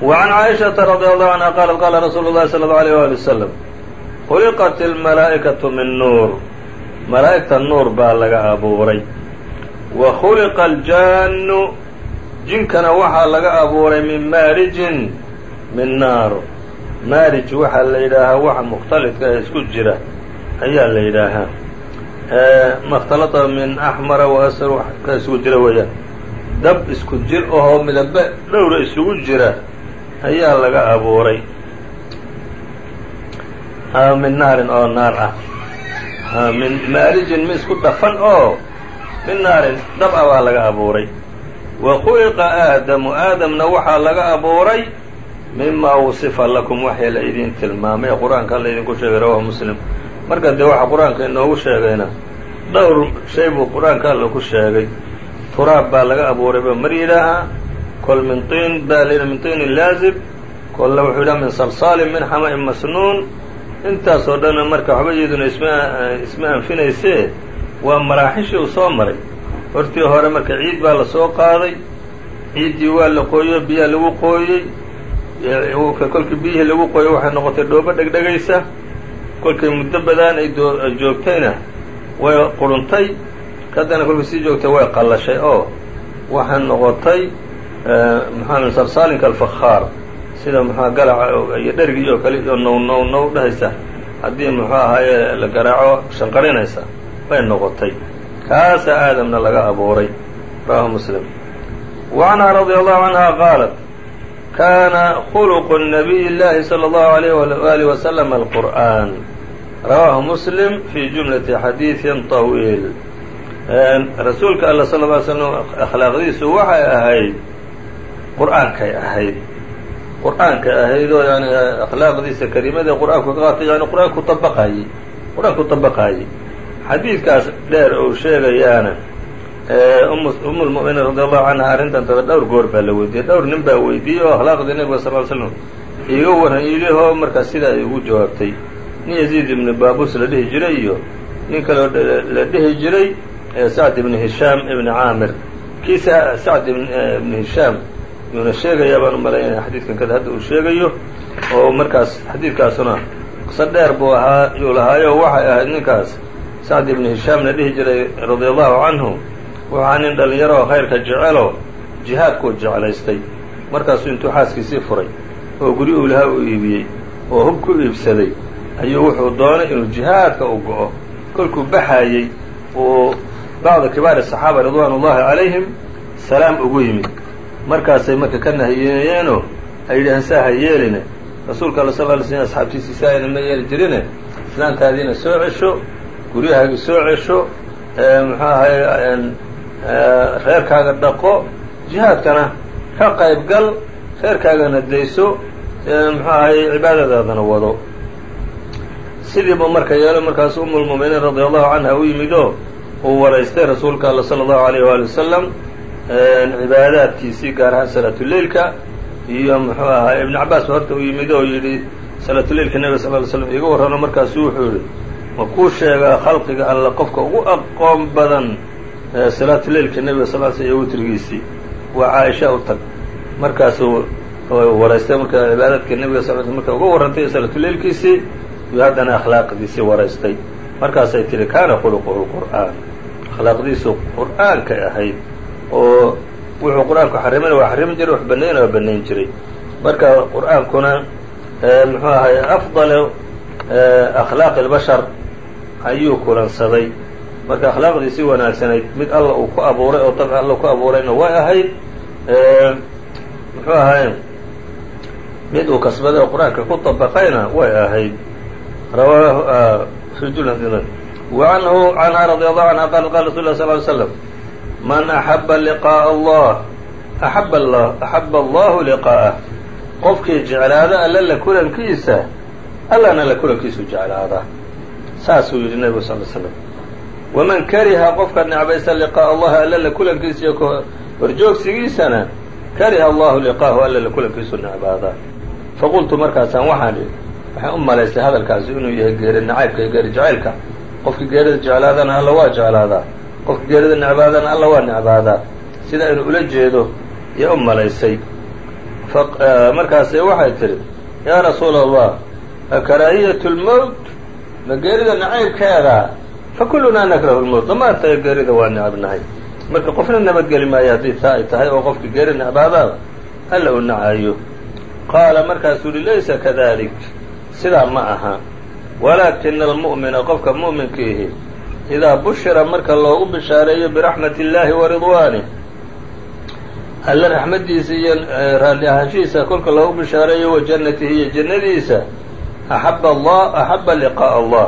وعن عائشةa رضي الله عنها qالت qاla رsuuل الlahi صلى الله عليه وaلي وسلم khuلqت المalaaئkaة min nuur malaa'igta nuur baa laga abuuray wa khuliqa الjaanu jinkana waxaa laga abuuray min maarijin min naar. Maarij waxaa la yidhaahaa waxa mukhtalidka ee isku jira ayaa la yidhaahaa. Makhtalada min axmara waasar wax ka isugu jira weeyaan. Dab isku jir ahoo midaba dhowra isugu jira ayaa laga abuuray. Min naarin oo naar ah. Min maarijin mi isku dhafan oo min naarin dab ah baa laga abuuray wa khuliqa aadamu aadamna waxaa laga abuuray mima wusifa lakum waxii la idin tilmaamay ee qur'aanka alla idinku sheegay rawahu muslim. Marka dee waxa qur'aanka inoogu sheegayna dhowr shay buu qur'aanka alla ku sheegay. Turaab baa laga abuurayba mar yidhaahaa kol min tiin baa la min tiinin laazib kolla wuxuu yidhaha min salsaalin min xama-in masnuun. Intaasoo dhanna marka waxba iyaduna isma isma anfinaysee waa maraaxishii uu soo maray hortii hore marka ciid baa la soo qaaday. Ciiddii waa la qooyo biyaa lagu qooyey. Kolkii biyihii lagu qooyo waxay noqotay dhoobo dhegdhegaysa. Kolkay muddo badaan ay joogtayna way quruntay. Haddana kolkay sii joogtay way qallashay. Oo waxay noqotay maxaa salsaalinka alfakhaar. Sida muxua galaca iyo dhergii oo kale iyo now now now dhahaysa. Haddii muxuu ahaaye la garaaco shanqarinaysa bay noqotay kaasa aadamna laga abuuray rawahu muslim wa canhaa radia allahu canha qaalat kana khuluqu nabiy llahi salى اllahu alayh wali waslm alqur'an rawaahu muslim fi jumlati xadiiثin طawiil rasuulka alla sal ly slm akhlaaqdiisu waxay ahayd qur'aankay ahayd qur'aankay ahayd oo yani akhlaaqdiisa kelimadii qur'aanku ka qaatay yani qur'aanku abaqayey qur-aanku طabaqaayey xadiidkaas dheer ou sheegayaana um lmu'miniin radi allahu canha arrintan tada dhowr goor baa la weydiiyey. Dhowr nin baa weydiiyey oo akhlaaqdii nebiga sal ly slam iiga waran yidhihoo markaas sidaa ay ugu jawaabtay. Nin yaziid ibni baabus la dhihi jiray iyo nin kaleo la dhihi jiray sacd ibni hishaam ibni caamir. Kii sacd ibni hishaam yuuna sheegayaa baan u malaynaya xadiidkan kada hadda uu sheegayo oo markaas xadiidkaasuna qiso dheer buu ahaa yuu lahaayo waxay ahayd ninkaas sacd ibni hishaam la dhihi jiray radia allahu canhu waxaa nin dhallinyaro oo khayrka jecelo jihaadkuu jeclaystay. Markaasuu intuu xaaskiisii furay oo guri uu lahaa uu iibiyey oo hub ku iibsaday ayuu wuxuu doonay inuu jihaadka u go-o. Kolkuu baxaayey uu bacda kibaari saxaaba ridwaan ullahi calayhim salaam ugu yimid. Markaasay marka ka nahiyeeyeenoo ay yidhaheen saa ha yeeline. Rasuulka alla sal ly slm asxaabtiisii saa ayna ma yeeli jirine. Islaantaadiina soo cesho guryahaagi soo cesho muxuu ahay reerkaaga dhaqo jihaadkana ka qayb gal reerkaagana dayso muxuu ahay cibaadadaadana wado. Sidiibu marka yeelo markaas umulmu'miniin radia allahu canha u yimid oo uu waraystay rasuulka alla sala allahu alayh waali wasalam cibaadaadkiisii gaar ahaan salaatuleilka iyo muxuu ahaa ibnu cabaas ba horta u yimid oo yidhi salaatuleilka nebiga sal ly slam iga warrano markaasuu wuxuu yidhi ma kuu sheegaa khalqiga alla qofka ugu aqoon badan salaatuleilka nebiga sal sl iyo witrigiisii waa caaisha u tag. Markaasuu waraystay marka cibaadaadka nebiga sal sl marka uga warrantay salaatuleilkiisii iyo haddana akhlaaqdiisii waraystay. Markaasay tihi kaana khuluquhu qur'aan. Akhlaaqdiisu qur'aankay ahayd oo wuxuu qur'aanku xarimayna waa xarimi jiray wax banayna waa banayn jiray. Marka qur'aankuna muxuu ahay afdal akhlaaqi اlbashar ayuu kulansaday marka akhlaaqdiisii wanaagsanayd mid alla uu ku abuuray oo dabci alla ku abuurayna way ahayd muxuu ahay mid uu kasbaday oo qur-aanka ku طabaqayna way ahayd rawaahu وعنه عنها رضي الله عنها قال قال رsuل الله صلى اه عليه وسلم من أحب لقاء الله أحب الله أحب الله لقاءه qofkii jeclaada alla la kulankiisa allana la kulankiisu jeclaada. Saasuu yidhi nebigu sal slam waman kariha qofka necbaysa liqaa'a allahi alla la kulankiisa iyo horjoogsigiisana kariha allahu liqaahu alla la kulankiisu necbaada. Faqultu markaasaan waxaan idhi waxaan u malaystay hadalkaasi inuu yahay geeri nacaybka iyo geeri jacaylka. Qofkii geerida jeclaadana alla waa jeclaadaa qofka geerida necbaadana alla waa necbaadaa sida inuu ula jeedo iyo u malaysay. Markaase waxay tidhi yaa rasuula allah akaraahiyat lmowt ma geerida nacaybkeeda fa kullunaa nakrahu lmowt dhammaanta geerida waa necabnahay marka qofna nabadgeli maayo haddii taa ay tahay oo qofkii geeri necbaadaaba alla u nacayo qaala markaasuu yihi laysa kadalik sidaa ma aha walaakina almu'mina qofka mu'minkiihi idaa bushira marka loogu bishaareeyo biraxmati illaahi wa ridwaanih alle raxmaddiisa iyo raalli ahaanshihiisa kolka loogu bishaareeyo wa jannatihi iyo jannadiisa axaba allah axaba liqaa'a allah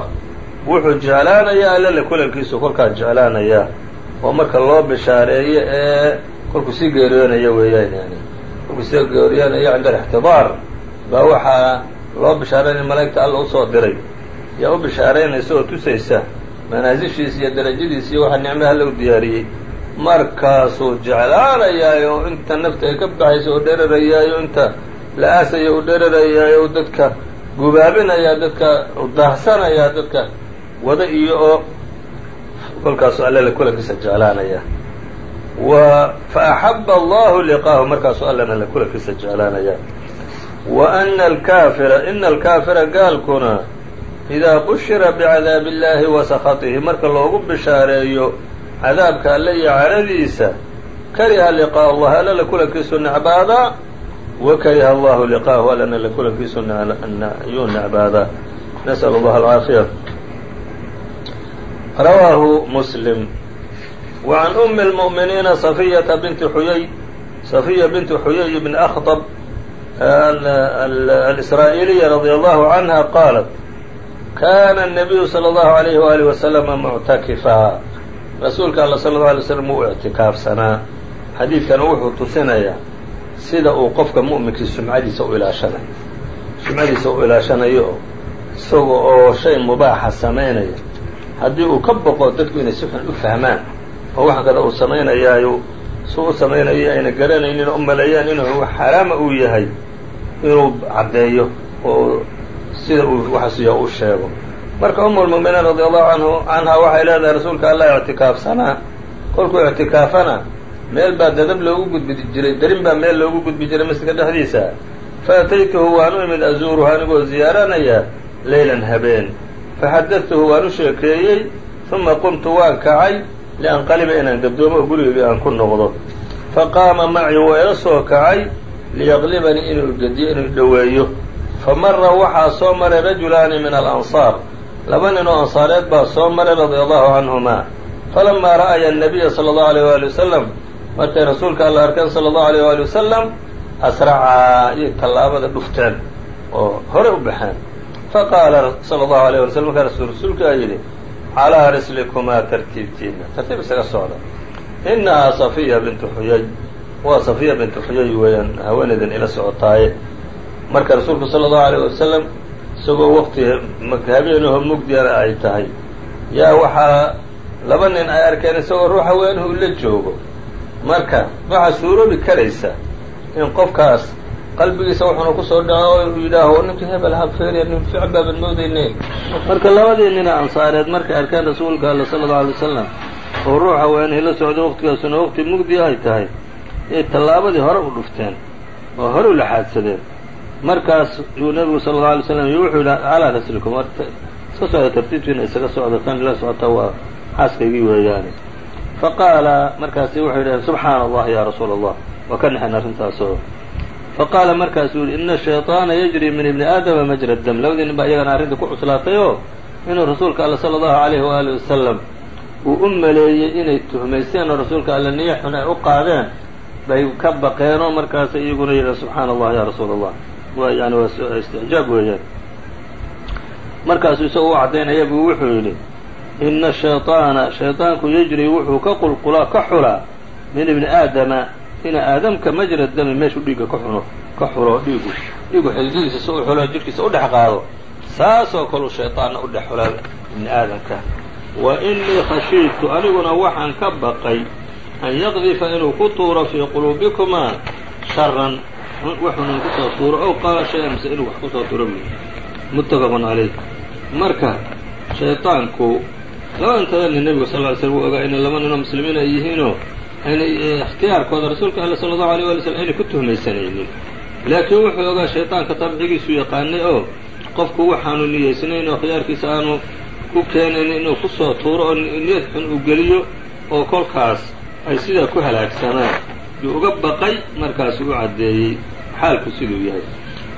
wuxuu jeclaanayaa alla la kulankiisu kolkaa jeclaanayaa oo marka loo bishaareeyo ee kolkuu sii geeriyoonayo weeyaan yani kolkuu sii geeriyoonayo cinda alixtidaar baa waxaa loo bishaaraynaya malaa'igta alla u soo diray yaa u bishaaraynaysa oo tusaysa manaasishiisa iyo darajadiisa iyo waxaa nicmo alla diyaariyey markaasuu jeclaanayaay oo inta nafta ay ka baxaysa oo dherarayaayo inta la aasaya u dherarayaayo dadka gubaabinayaa dadka daahsanayaa dadka wada iyo oo kolkaasuu alla la kulankiisa jeclaanaya. Wa faaxaba allahu liqaahu markaasuu allana la kulankiisa jeclaanaya. Wa ana alkaafira ina alkaafira gaalkuna idaa bushira bicadaabi illaahi wa sakatihi marka loogu bishaareeyo cadaabka alle iyo caradiisa kariha liqaa allah alla la kulankiisu necbaadaa wa kariha allahu liqaahu allana la kulankiisu yuu necbaadaa nasأl اllah alcaafiya rawaahu muslim wa can umi اlmu'miniina safiyata binti xuyay safiya binti xuyay bn akhdab alsraaئiliya radi allahu canha qaalat kana الnabiyu slى اllahu عalayh waalih waslama muctakifaa rasuulka alla sala اllau alay slam wuu ictikaafsanaa xadiidkana wuxuu tusinayaa sida uu qofka mu'minkii sumcadiisa u ilaashanayo. Sumcadiisa u ilaashanayo oo isaga oo shay mubaaxa samaynaya haddii uu ka boqo dadku inay si xun u fahmaan oo wax kada uu samaynayaayo su u samaynayo ayna garanaynin u maleeyaan inuu xaraama uu yahay inuu caddeeyo oo sida uu waxasiya u sheego. Marka umu lmu'miniin radi allahu anhu canha waxay leedahay rasuulka allah ictikaafsanaa? Kolkuu ictikaafana meel baa dadab loogu gudbi jiray darin baa meel loogu gudbi jiray masjidka dhexdiisa faataytuhu waan u imid azuuruhu anigoo ziyaaranaya leylan habeen. Faxadadtuhu waan u sheekeeyey uma qumtu waan kacay lianqaliba inaan gabdoomo oo gurigeyga aan ku noqdo. Faqaama macii waa ila soo kacay liyaqlibanii inuu gediyo inuu dhoweeyo. Famara waxaa soo maray rajulaani min alansaar. Laba nin oo ansaareed baa soo maray radia allahu canhumaa falamaa ra'aya annabiya sala allahu alayh waali wasalam markay rasuulka alla arkeen sala allahu alayh waali wasalam asracaa iyay tallaabada dhufteen oo hore u baxeen. Faqaala sala allahu alayh wala slam markaa rasul rasuulkaa yidhi calaa rislikumaa tartiibtiina tartiib isaga socda. Innahaa safiya bintu xuyay. Waa safiya bintu xuyay weeyaan haweenaydan ila socotaaye. Marka rasuulku sala allahu alayh wasalam isagoo waqti habeenaho mugdiyana ay tahay. Yaa waxaa laba nin ay arkeen isagoo ruux haweenuhu la joogo marka waxaa suuroobi karaysa in qofkaas qalbigiisa wuxuuna ku soo dhaco o yidhaaho ninkii hebel ha feeriya nin fiic moodayne marka labadii nina ansaareed markay arkeen rasuulka alla sala allau alay wasalam oo ruux haweenihii la socday waqtigaasuna waqti mugdi ay tahay yay tallaabadii hore u dhufteen oo hore u laxaadsadeen markaas yuu nebigu sala allau alay slam wuxuu yidhi calaa raslikum iska socda tartiibtiina isaga socda tan ila socota waa xaaskaygii weeyaane faqaala markaasi wuxuu yidhaheen subxaana allah ya rasuula allah waa ka naxeen arrintaasoo faqaala markaasuu yihi ina shayطaana yajri min ibni aadama majra dam labadii nin baa iyagana arrinta ku cuslaatay oo inuu rasuulka alla sala allahu alayhi waali wasalam uu u maleeyey inay tuhmaysteen oo rasuulka alla niya xun ay u qaadeen bay ka baqeenoo markaasa iyaguna yidhaheen subxaana allah ya rasuula allah waa yani waa isticjaab weeyaan markaasuu isagoo u caddaynaya buu wuxuu yidhi ina shayطaana shayطaanku yajri wuxuu ka qulqulaa ka xulaa min ibni aadama ina aadamka majra dami meeshuu dhiigga ka xuno ka xulo dhiigu dhiigu xididadiisa si u xulo jidhkiisa u dhex qaado saasoo kaleu shayطaanna u dhex xulaa ibni aadamka wa inii khashiitu aniguna waxaan ka baqay an yaqdifa inuu ku tuuro fii quluubikumaa sharan wuxuuna kusoo tuuro ow qaala shay-an mise inuu wax kusoo tuuro buy muttafaqun calayh marka shayطaanku labaadantadanna nebigu sal ly slm wuu ogaa inay laba ninoo muslimiin ay yihiinoo aynay eh, ikhtiyaarkooda rasuulka alle sal allahu alay wali slm aynay ku tuhmaysanaynin laakiin wuxuu ogaa shaytaanka dabcigiisu yaqaanay oo qofku waxaanu niyeysnayn oo khiyaarkiisa aanu ku keenayn inuu ku soo tuuro oo niyad xun uu geliyo oo kolkaas ay sidaa ku halaagsanaan. Yuu uga baqay markaasuu u caddeeyey xaalku siduu yahay.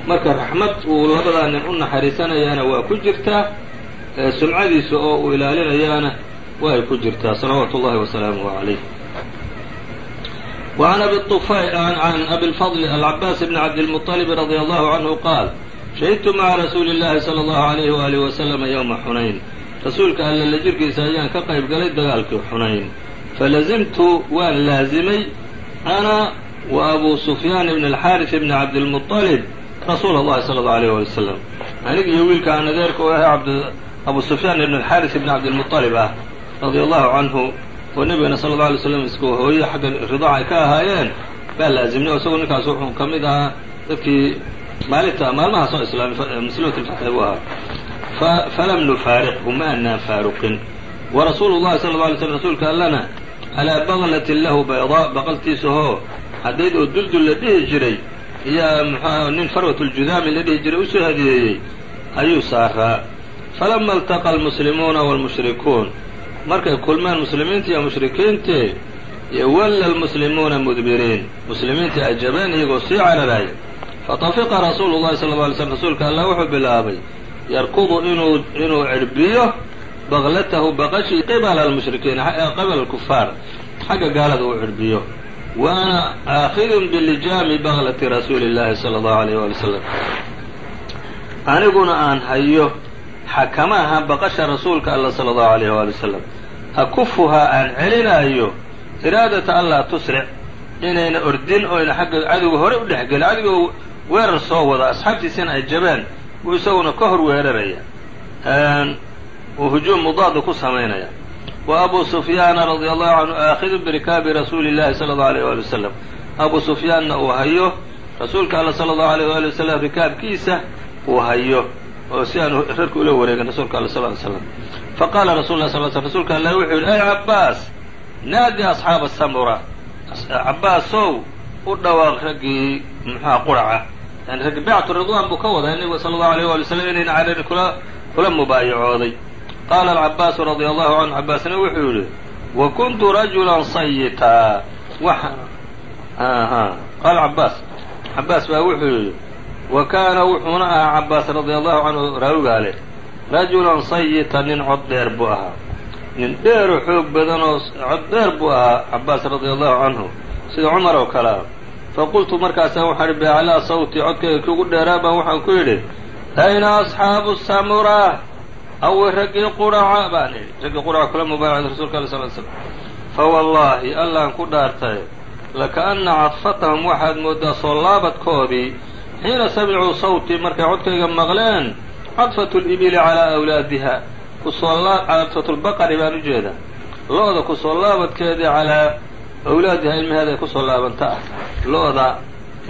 Marka raxmad uu labadaa nin u naxariisanayaana waa ku jirtaa sumcadiisa oo uu ilaalinayaana waa ay ku jirtaa salawaatu ullahi wasalaamuhu عalayh وعn abi عn abi الفضل العabاس بن cabdالمطلب رضي الله عنه qاal شhahidtu mعa rasuuli الlahi slى الlه عليه وaلiه وسلم yومa xunayn rasuulka alle la jirkiisa ayaan ka qayb galay dagaalkii xunayn falazimtu waan laazimay ana wa abu sufyaan ibn alxaaris ibni cabdilmuطalib rasuula allahi sala allau alayh wali wasalam anig iyo wiilka aan adeerka u ahay abu sufyaan ibn alxaaris ibni cabdilmuطalib ah radia allahu canhu oo nebigana sala alla alay slam isku hooye xagga ridaaca ay ka ahaayeen. Baa laazimnay o isagoo ninkaas wuxuu ka mid ahaa dadkii maalinta maalmaha soo islaamay muslimat lfatxi buu ahaa. Falam nufaariqhu ma anaan faaruqin. Warasuulu llahi sala alla alay slm rasuulka allana calaa baqlatin lahu baydaa baqaltiisahoo haddayd oo duldul la dhihi jiray iyo muxuaha nin la jiray u soo hadiyeeyey ayuu saaraa falama altaqa almuslimuuna waalmushrikuun markay kulmeen muslimiinta iyo mushrikiintii walla almuslimuuna mudbiriin muslimiintii ay jabeen iyagoo sii cararaaya fatafiqa rasuulu llahi sala lla alay slm rasuulka allah wuxuu bilaabay yarkudu inuu inuu cirbiyo baqlatahu baqashii qibala almushrikiin qibala alkufaar xagga gaalada uu cirbiyo wa ana aakhidun bilijaami baqlati rasuuli llahi sala allahu alayh waali wasalam aniguna aan hayo xakamaha baqasha rasuulka alla sala allahu alayh waali wasalam akufuhaa aan celinaayo iraadata allaa tusric inayna ordin oyna xagga cadowga hore u dhex gelin cadowga weerar soo wada asxaabtiisina ay jabeen buu isaguna ka hor weeraraya. Uu hujuum mudaada ku samaynaya. Wa abu sufyaana radia allahu canhu aakhidu birikaabi rasuuli llahi sala allahu alayh waali wasalam abu sufyaanna uu hayo rasuulka alla sala allahu alayh waali wasalam rikaabkiisa uu hayo oo si aanu rarka ula wareegin rasuulka alla sal ly slam faqaala rasul lah sal sl rsulka alla wuxuu yidhi ay cabbaas naadi asxaaba samura. Cabbaasow u dhawaaq raggii muxuha quraca. Yani raggi baycatu ridwan buu ka wadaa nebigu sala allahu alayh wali wasalam inayna cararin kula kula mubaayacooday. Qaala alcabbaasu radia allahu canhu cabbaasna wuxuu yidhi wa kuntu rajulan sayitaa qaala cabbaas cabbaas baa wuxuu yidhi wa kaana wuxuuna ahaa cabbaas radia allahu canhu raawigaale rajulan sayita nin cod dheer buu ahaa. Nin dheeroo xoog badan oo cod dheer buu ahaa cabbaas radia allahu canhu sida cumar oo kale ah faqultu markaasaan waxaan ihi biaclaa sawti codkayga kugu dheeraa baan waxaan ku yidhi ayna asxaabu samura awi raggii quraca baan idhi raggii quraca kula mubaayacda rasulka ala sal l slam fawallaahi allaan ku dhaartay lakaana cadfatahum waxaad mooddaa soo laabadkoodii xiina samicuu sawtii markay codkayga maqleen cadfatu libili calaa awlaadiha cadfatulbaqari baan u jeedaa lo-da ku soo laabadkeedii calaa awlaadiha ilmaheeda ay ku soo laabanta. Ah lo-da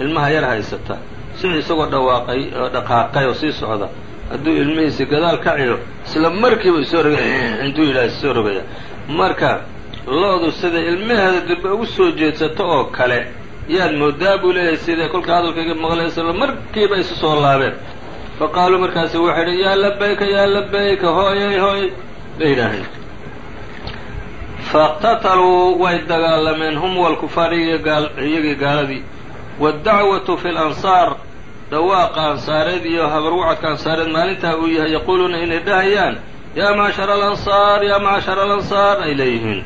ilmaha yar haysata. Sida isagoo dhawaaqay oo dhaqaaqay oo sii socda. Hadduu ilmihiisi gadaal kaciyo isla markiiba isoo roga [clears throat] intuu yidhaha isoo rogaya. Marka lo-du sida ilmaheeda dibba ugu soo jeedsato oo kale yaad moodaa buu leeyahay siday kolka hadalkayga maqleen isla markiiba isu soo laabeen. Fa qaaluu markaasu waxay idhi yaa labayka yaa labayka hooyay hooy bay yidhaaheen faqtataluu way dagaalameen hum walkufaar iyagii gaaladii. Waddacwatu fi lansaar dhawaaqa ansaareed iyo habarwacadka ansaareed maalintaa uu yahay yaquuluuna inay dhahayaan yaa macshara alansaar yaa macshara alansaar ay leeyihiin.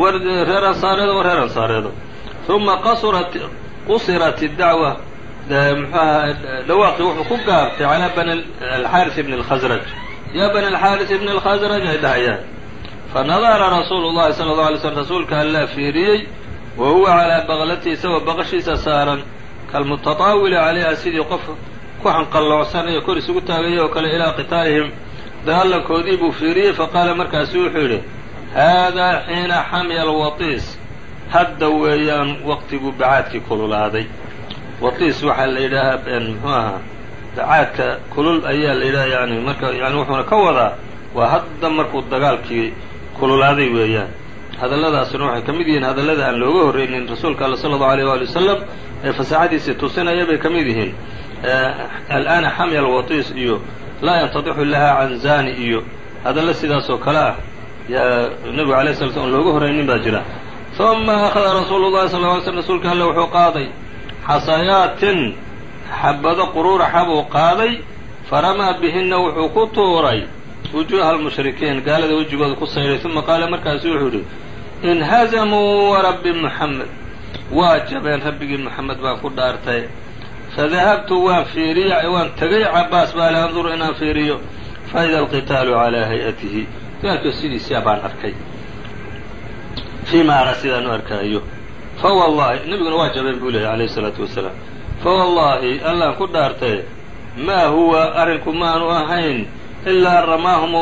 War reer ansaareedo war reer ansaareedo uma qusirat iddacwa muxuaha dhawaaqii wuxuu ku gaabtay calaa bani alxaaris ibni alkhasraj yaa bani alxaaris ibni alkhasraj ay dhahayaan fanadara rasuulu llahi sala allau alay slm rasuulka allaa fiiriyey wa huwa calaa baqlatihi isagoo baqashiisa saaran kalmutataawili calayha sidii qof ku hanqalloocsanaya kor isugu taagaya oo kale ilaa qitaalihim dagaalankoodii buu fiiriyey faqaala markaasu wuxuu yidhi haadaa xiina xamya alwatiis hadda weeyaan waqtiguu bacaadkii kululaaday. Watiis waxaa la yidhaahaa muxuu ahaa bacaadka kulul ayaa la yidhaha yani marka yani wuxuuna ka wadaa waa hadda markuu dagaalkii kululaaday weeyaan. Hadalladaasuna waxay ka mid yihiin hadallada aan looga horreynin rasuulka alla sala allahu aleyh waali wasalam ee fasaxadiisii tusinaya bay ka mid yihiin. Al'aana xamya alwatiis iyo laa yantadixu lahaa can zani iyo hadallo sidaas oo kale ah yaa nebigu alay sala slam looga horreynin baa jira uma akhada rasuulu llahi sal ly slm rasuulka alle wuxuu qaaday. Xasayaatin xabado quruuraxa buu qaaday. Faramaa bihinna wuxuu ku tuuray wujuuha almushrikiin gaalada wejigooda ku sayray. Uma qaala markaasu wuxuu yidhi inhazamuu warabbi muxamed waa jabeen rabbigii moxamed baan ku dhaartay. Fadahabtu waan fiiriya waan tegay cabaas baa le anduru inaan fiiriyo. Faida alqitaalu calaa hay'atihi dagaalkii sidiisia baan arkay fii ma ara sidaan u arkaayo fa wallahi nebiguna waa jabeen buu leehay alayhi الsalaatu wasalaam fa wallahi allaan ku dhaartay maa huwa arrinku maanu ahayn ilaa ramaahum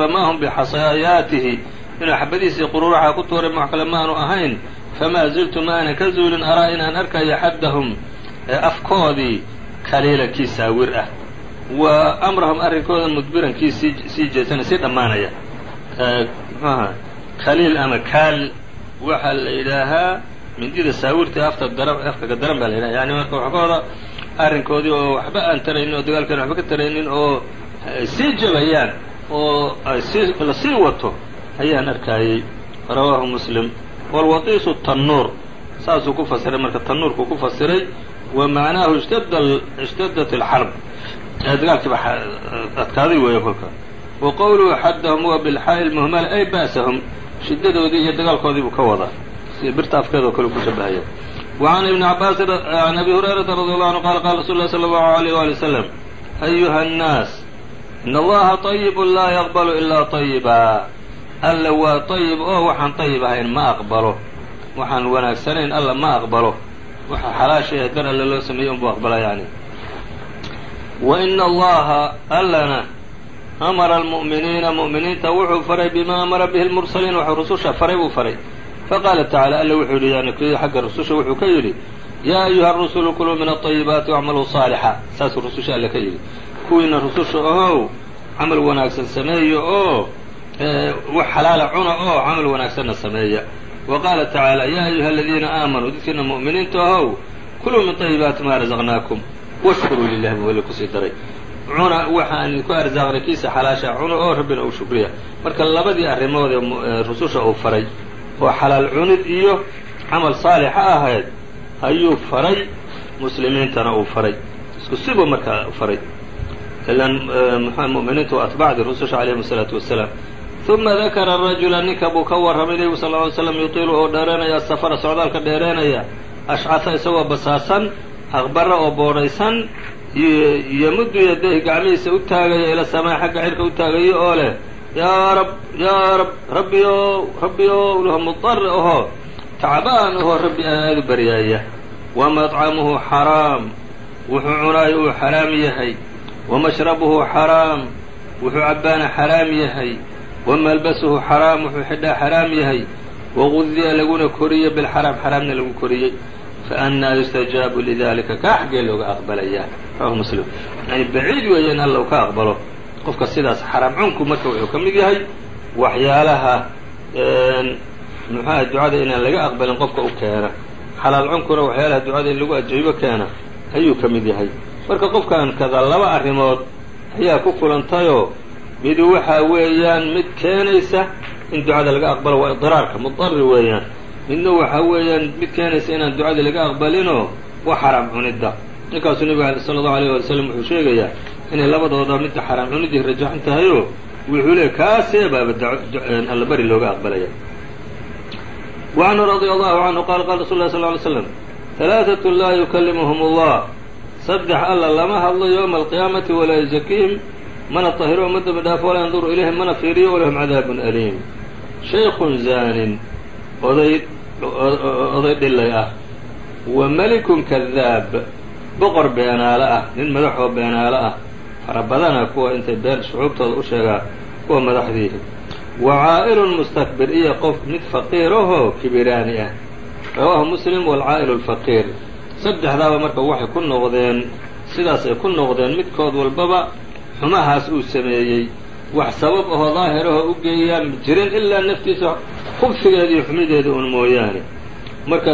ramaahum bixasaayaatihi inuu xabadihiisii quruuraxa ku tuuray wax kale maanu ahayn. Famaa ziltu ma aanan ka zuulin araa inaan arkayo xaddahum? Afkoodii kaliila kii saawir ah. Wa amrahum arrinkooda mudbiran kii sii sii jeesanaya sii dhammaanaya. Mxuaha kaliil ama kaal waxaa la yidhaahaa mindida saawirta afta daran afkaga daran baa la yidhaha yani marka waxaa ka wada arrinkoodii oo waxba aan taraynin oo dagaalkeena waxba ka taraynin oo sii jabayaan oo sii la sii wato ayaan arkaayey. Rawaahu muslim. Wاlwaqiisu tannuur. Saasuu ku fasiray marka tannuurkuu ku fasiray. Wa macnaahu ishtadat اlxarb dagaalkiiba adkaaday weeya kolka. Wa qowluhu xadahum wa bilxaa'i lmuhmala ay ba'sahum shidadoodii iyo dagaalkoodii buu ka wadaa si birta afkeeda oo kale ku shabahaya وعn iبn cabaasin عan abi hurayrata radي allahu anhu qala qala rasul lah slى اllahu عalيyh wali wslam ayuha الnaas in allaha طayib laa yaqblu ilaa طayiba alla waa طayib oo waxaan طayib ahayn ma aqbalo waxaan wanaagsanayn alla ma aqbalo waxa xalaasha dar alle loo sameeyey unbuu aqbala yani وإن allaha allana amara almu'miniina mu'miniinta wuxuu faray bima amara bihi lmursaliin waxuu rususha faray buu faray faqaala tacala alla wuxuu yidhi yani xagga rususha wuxuu ka yidhi yaa ayuha rusulu kuluu min aطayibaati wacmaluu saalixa saasuu rususha alle ka yidhi kuwiina rususha ohow camal wanaagsan sameeya oo wax xalaala cuna oo camal wanaagsanna sameeya wa qaala tacaala yaa ayuha aladiina aamanuu dadkiina mu'miniinta ohow kuluu min طayibaati ma razaqnaakum washkuruu lilahi bu weli ku sii daray cuna waxaan idinku arsaaqnay kiisa xalaasha cuna oo rabbina uu shukriya. Marka labadii arrimood ee rususha uu faray oo xalaal cunid iyo camal saalixa ahayd ayuu faray muslimiintana uu faray. Isku sibuu markaa faray. Ilan waa atbacdii rususha calayhim الsalaatu wasalaam uma dakara rajula ninka buu ka warramay nebigu sal ly slam yutiilu oo dheeraynaya safara socdaalka dheeraynaya ashcaha isagoo basaasan aqbara oo boodhaysan yomuddu yadayhi gacmihiisa u taagaya ila samaa xagga cirka u taagayo oo leh yaa rab yaa rab rabbiyo rabbiyo lh mudar ahoo tacbaan ahoo rabbi aadu baryaaya. Wa maطcamuhu xaraam wuxuu cunaayo uu xaraam yahay. Wa mashrabuhu xaraam wuxuu cabbaana xaraam yahay. Wa malbasuhu xaraam wuxuu xidhaa xaraam yahay. Wagudiya laguna koriyey bilxaraam xaraamna lagu koriyey faannaa yustajaabu lidalika kaa xaggee looga aqbalayaa rawahu muslim yani baciid weeye in alla u ka aqbalo qofka sidaas xaraam cunku marka wuxuu ka mid yahay waxyaalaha muxuaha ducada inaan laga aqbalin qofka u keena xalaal cunkuna waxyaalaha ducada in lagu ajiibo keena ayuu ka mid yahay marka qofkan kada laba arrimood ayaa ku kulantayoo midu waxaa weeyaan mid keenaysa in ducada laga aqbalo waa idraarka mudari weeyaan midna waxaa weeyaan mid keenaysa inaan ducadii laga aqbalinoo wa xaraam cunidda. Ninkaasuu nebiga sala allahu alayh wali slam wuxuu sheegayaa inay labadooda midda xaraam cuniddii rajaxan tahayoo wuxuu leey kaasee baaba alla bari looga aqbalaya. Wa canhu radia allahu canhu qaala qala rasul lah sal ly slam halaaثatu laa yukallimuhum allah saddex alla lama hadlo yowma alqiyaamati walaa yuzakiihim mana tahiro ma dembi dhaafo walaa yanduru ilayhim mana fiiriyo walahum cadaabun aliim. Shaykun zaanin oday oday dhillay ah. Wa melikun kadaab boqor beenaale ah nin madaxoo beenaale ah. Fara badana kuwa intay been shucuubtooda u sheegaa kuwa madaxdiihi wa caa'ilun mustakbir iyo qof mid faqiir ahoo kibiraani ah. Rawaahu muslim waalcaa'ilu alfaqiir saddexdaaba marka waxay ku noqdeen sidaas ay ku noqdeen midkood walbaba xumahaas uu sameeyey wax sabab ahoo daahirahoo u geeyaan jirin ilaa naftiisa khubfigeeda iyo xumideeda un mooyaane marka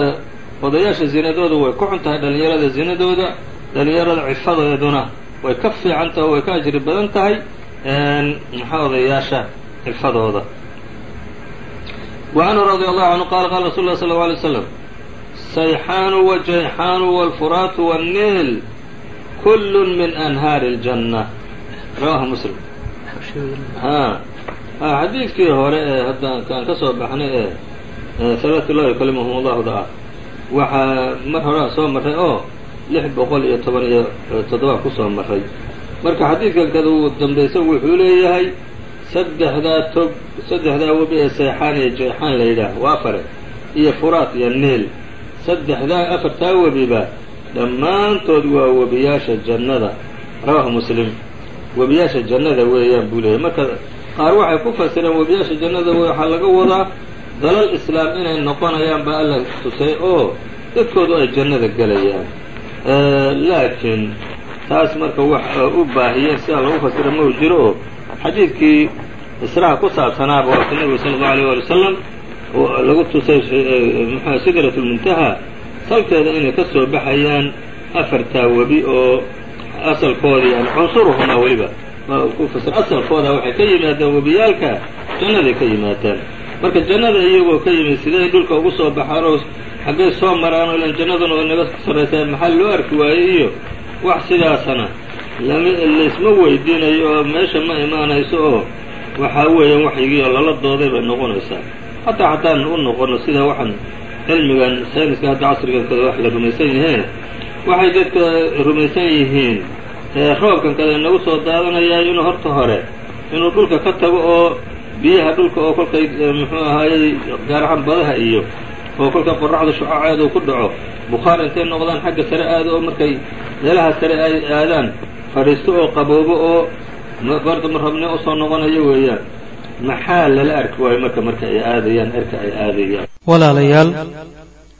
odayaasha zinadooda way ku xun tahay dhallinyarada zinadooda dhallinyarada cifadeeduna way ka fiican tahay way ka ajri badan tahay maxaa odayaasha cifadooda wa canhu radia allahu canhu qala qala rasul lah sal lla alay slam sayxaanu wajayxaanu wاlfuraatu wاnniil kul min anhaari اljanna rawahu muslim ha xadiidkii hore ee hadda kaan ka soo baxnay ee halaatu laa yukallimuhum allahda ah waxaa mar horaa soo marray oo lix boqol iyo toban iyo toddoba ku soo marray. Marka xadiidkan kada uu dambaysa wuxuu leeyahay saddexdaa tog saddexdaa webi ee seexaan iyo jeexaan la yidhaah waa afare iyo furaat iyo niil. Saddexdaa afartaa webiba dhammaantood waa webiyaasha jannada rawaahu muslim webiyaasha jannada weeyaan buu leeyay marka qaar waxay ku fasireen webiyaasha jannada waxaa laga wadaa dalal islaam inay noqonayaan baa alla tusay oo dadkoodu ay jannada gelayaan laakiin taas marka wax u baahiyeen sidaa lagu fasira mau jiro. Oo xadiidkii israha ku saabsanaaba waata nebiga sala allau alayh wali wasalam lagu tusay mxua sidrat salkeeda inay ka soo baxayaan afartaa webi oo asalkoodii yani cunsuruhumaa weliba ku fasir asalkooda waxay ka yimaadeen webiyaalka jannaday ka yimaadaan marka jannada iyagoo ka yimid siday dhulka ugu soo baxaan oo xaggay soo maraan oo ilan jannaduna oo naga sarraysaa maxaa loo arki waayey iyo wax sidaasana lama laysma weydiinayo oo meesha ma imaanayso oo waxaa weeyaan waxyigii oo lala dooday bay noqonaysaa hataa haddaan u noqono sida waxaan cilmigan sayniska hadda casrigan kada wax la rumaysan yaheen waxay dadka rumaysan yihiin. Roobkan kada inagu soo daadanayaa inuu horta hore inuu dhulka ka tago oo biyaha dhulka oo kolkay muxuu ahaayey gaar ahaan badaha iyo oo kolka qoraxda shucaceeda uu ku dhaco. Bukhaar intay noqdaan xagga sare aado oo markay meelaha sare ay aadaan fadhiisto oo qaboobo oo goordama rabne u soo noqonayo weeyaan. Maxaa lala arki waayo marka marka ay aadayaan erka ay aadayaan? Walaalayaal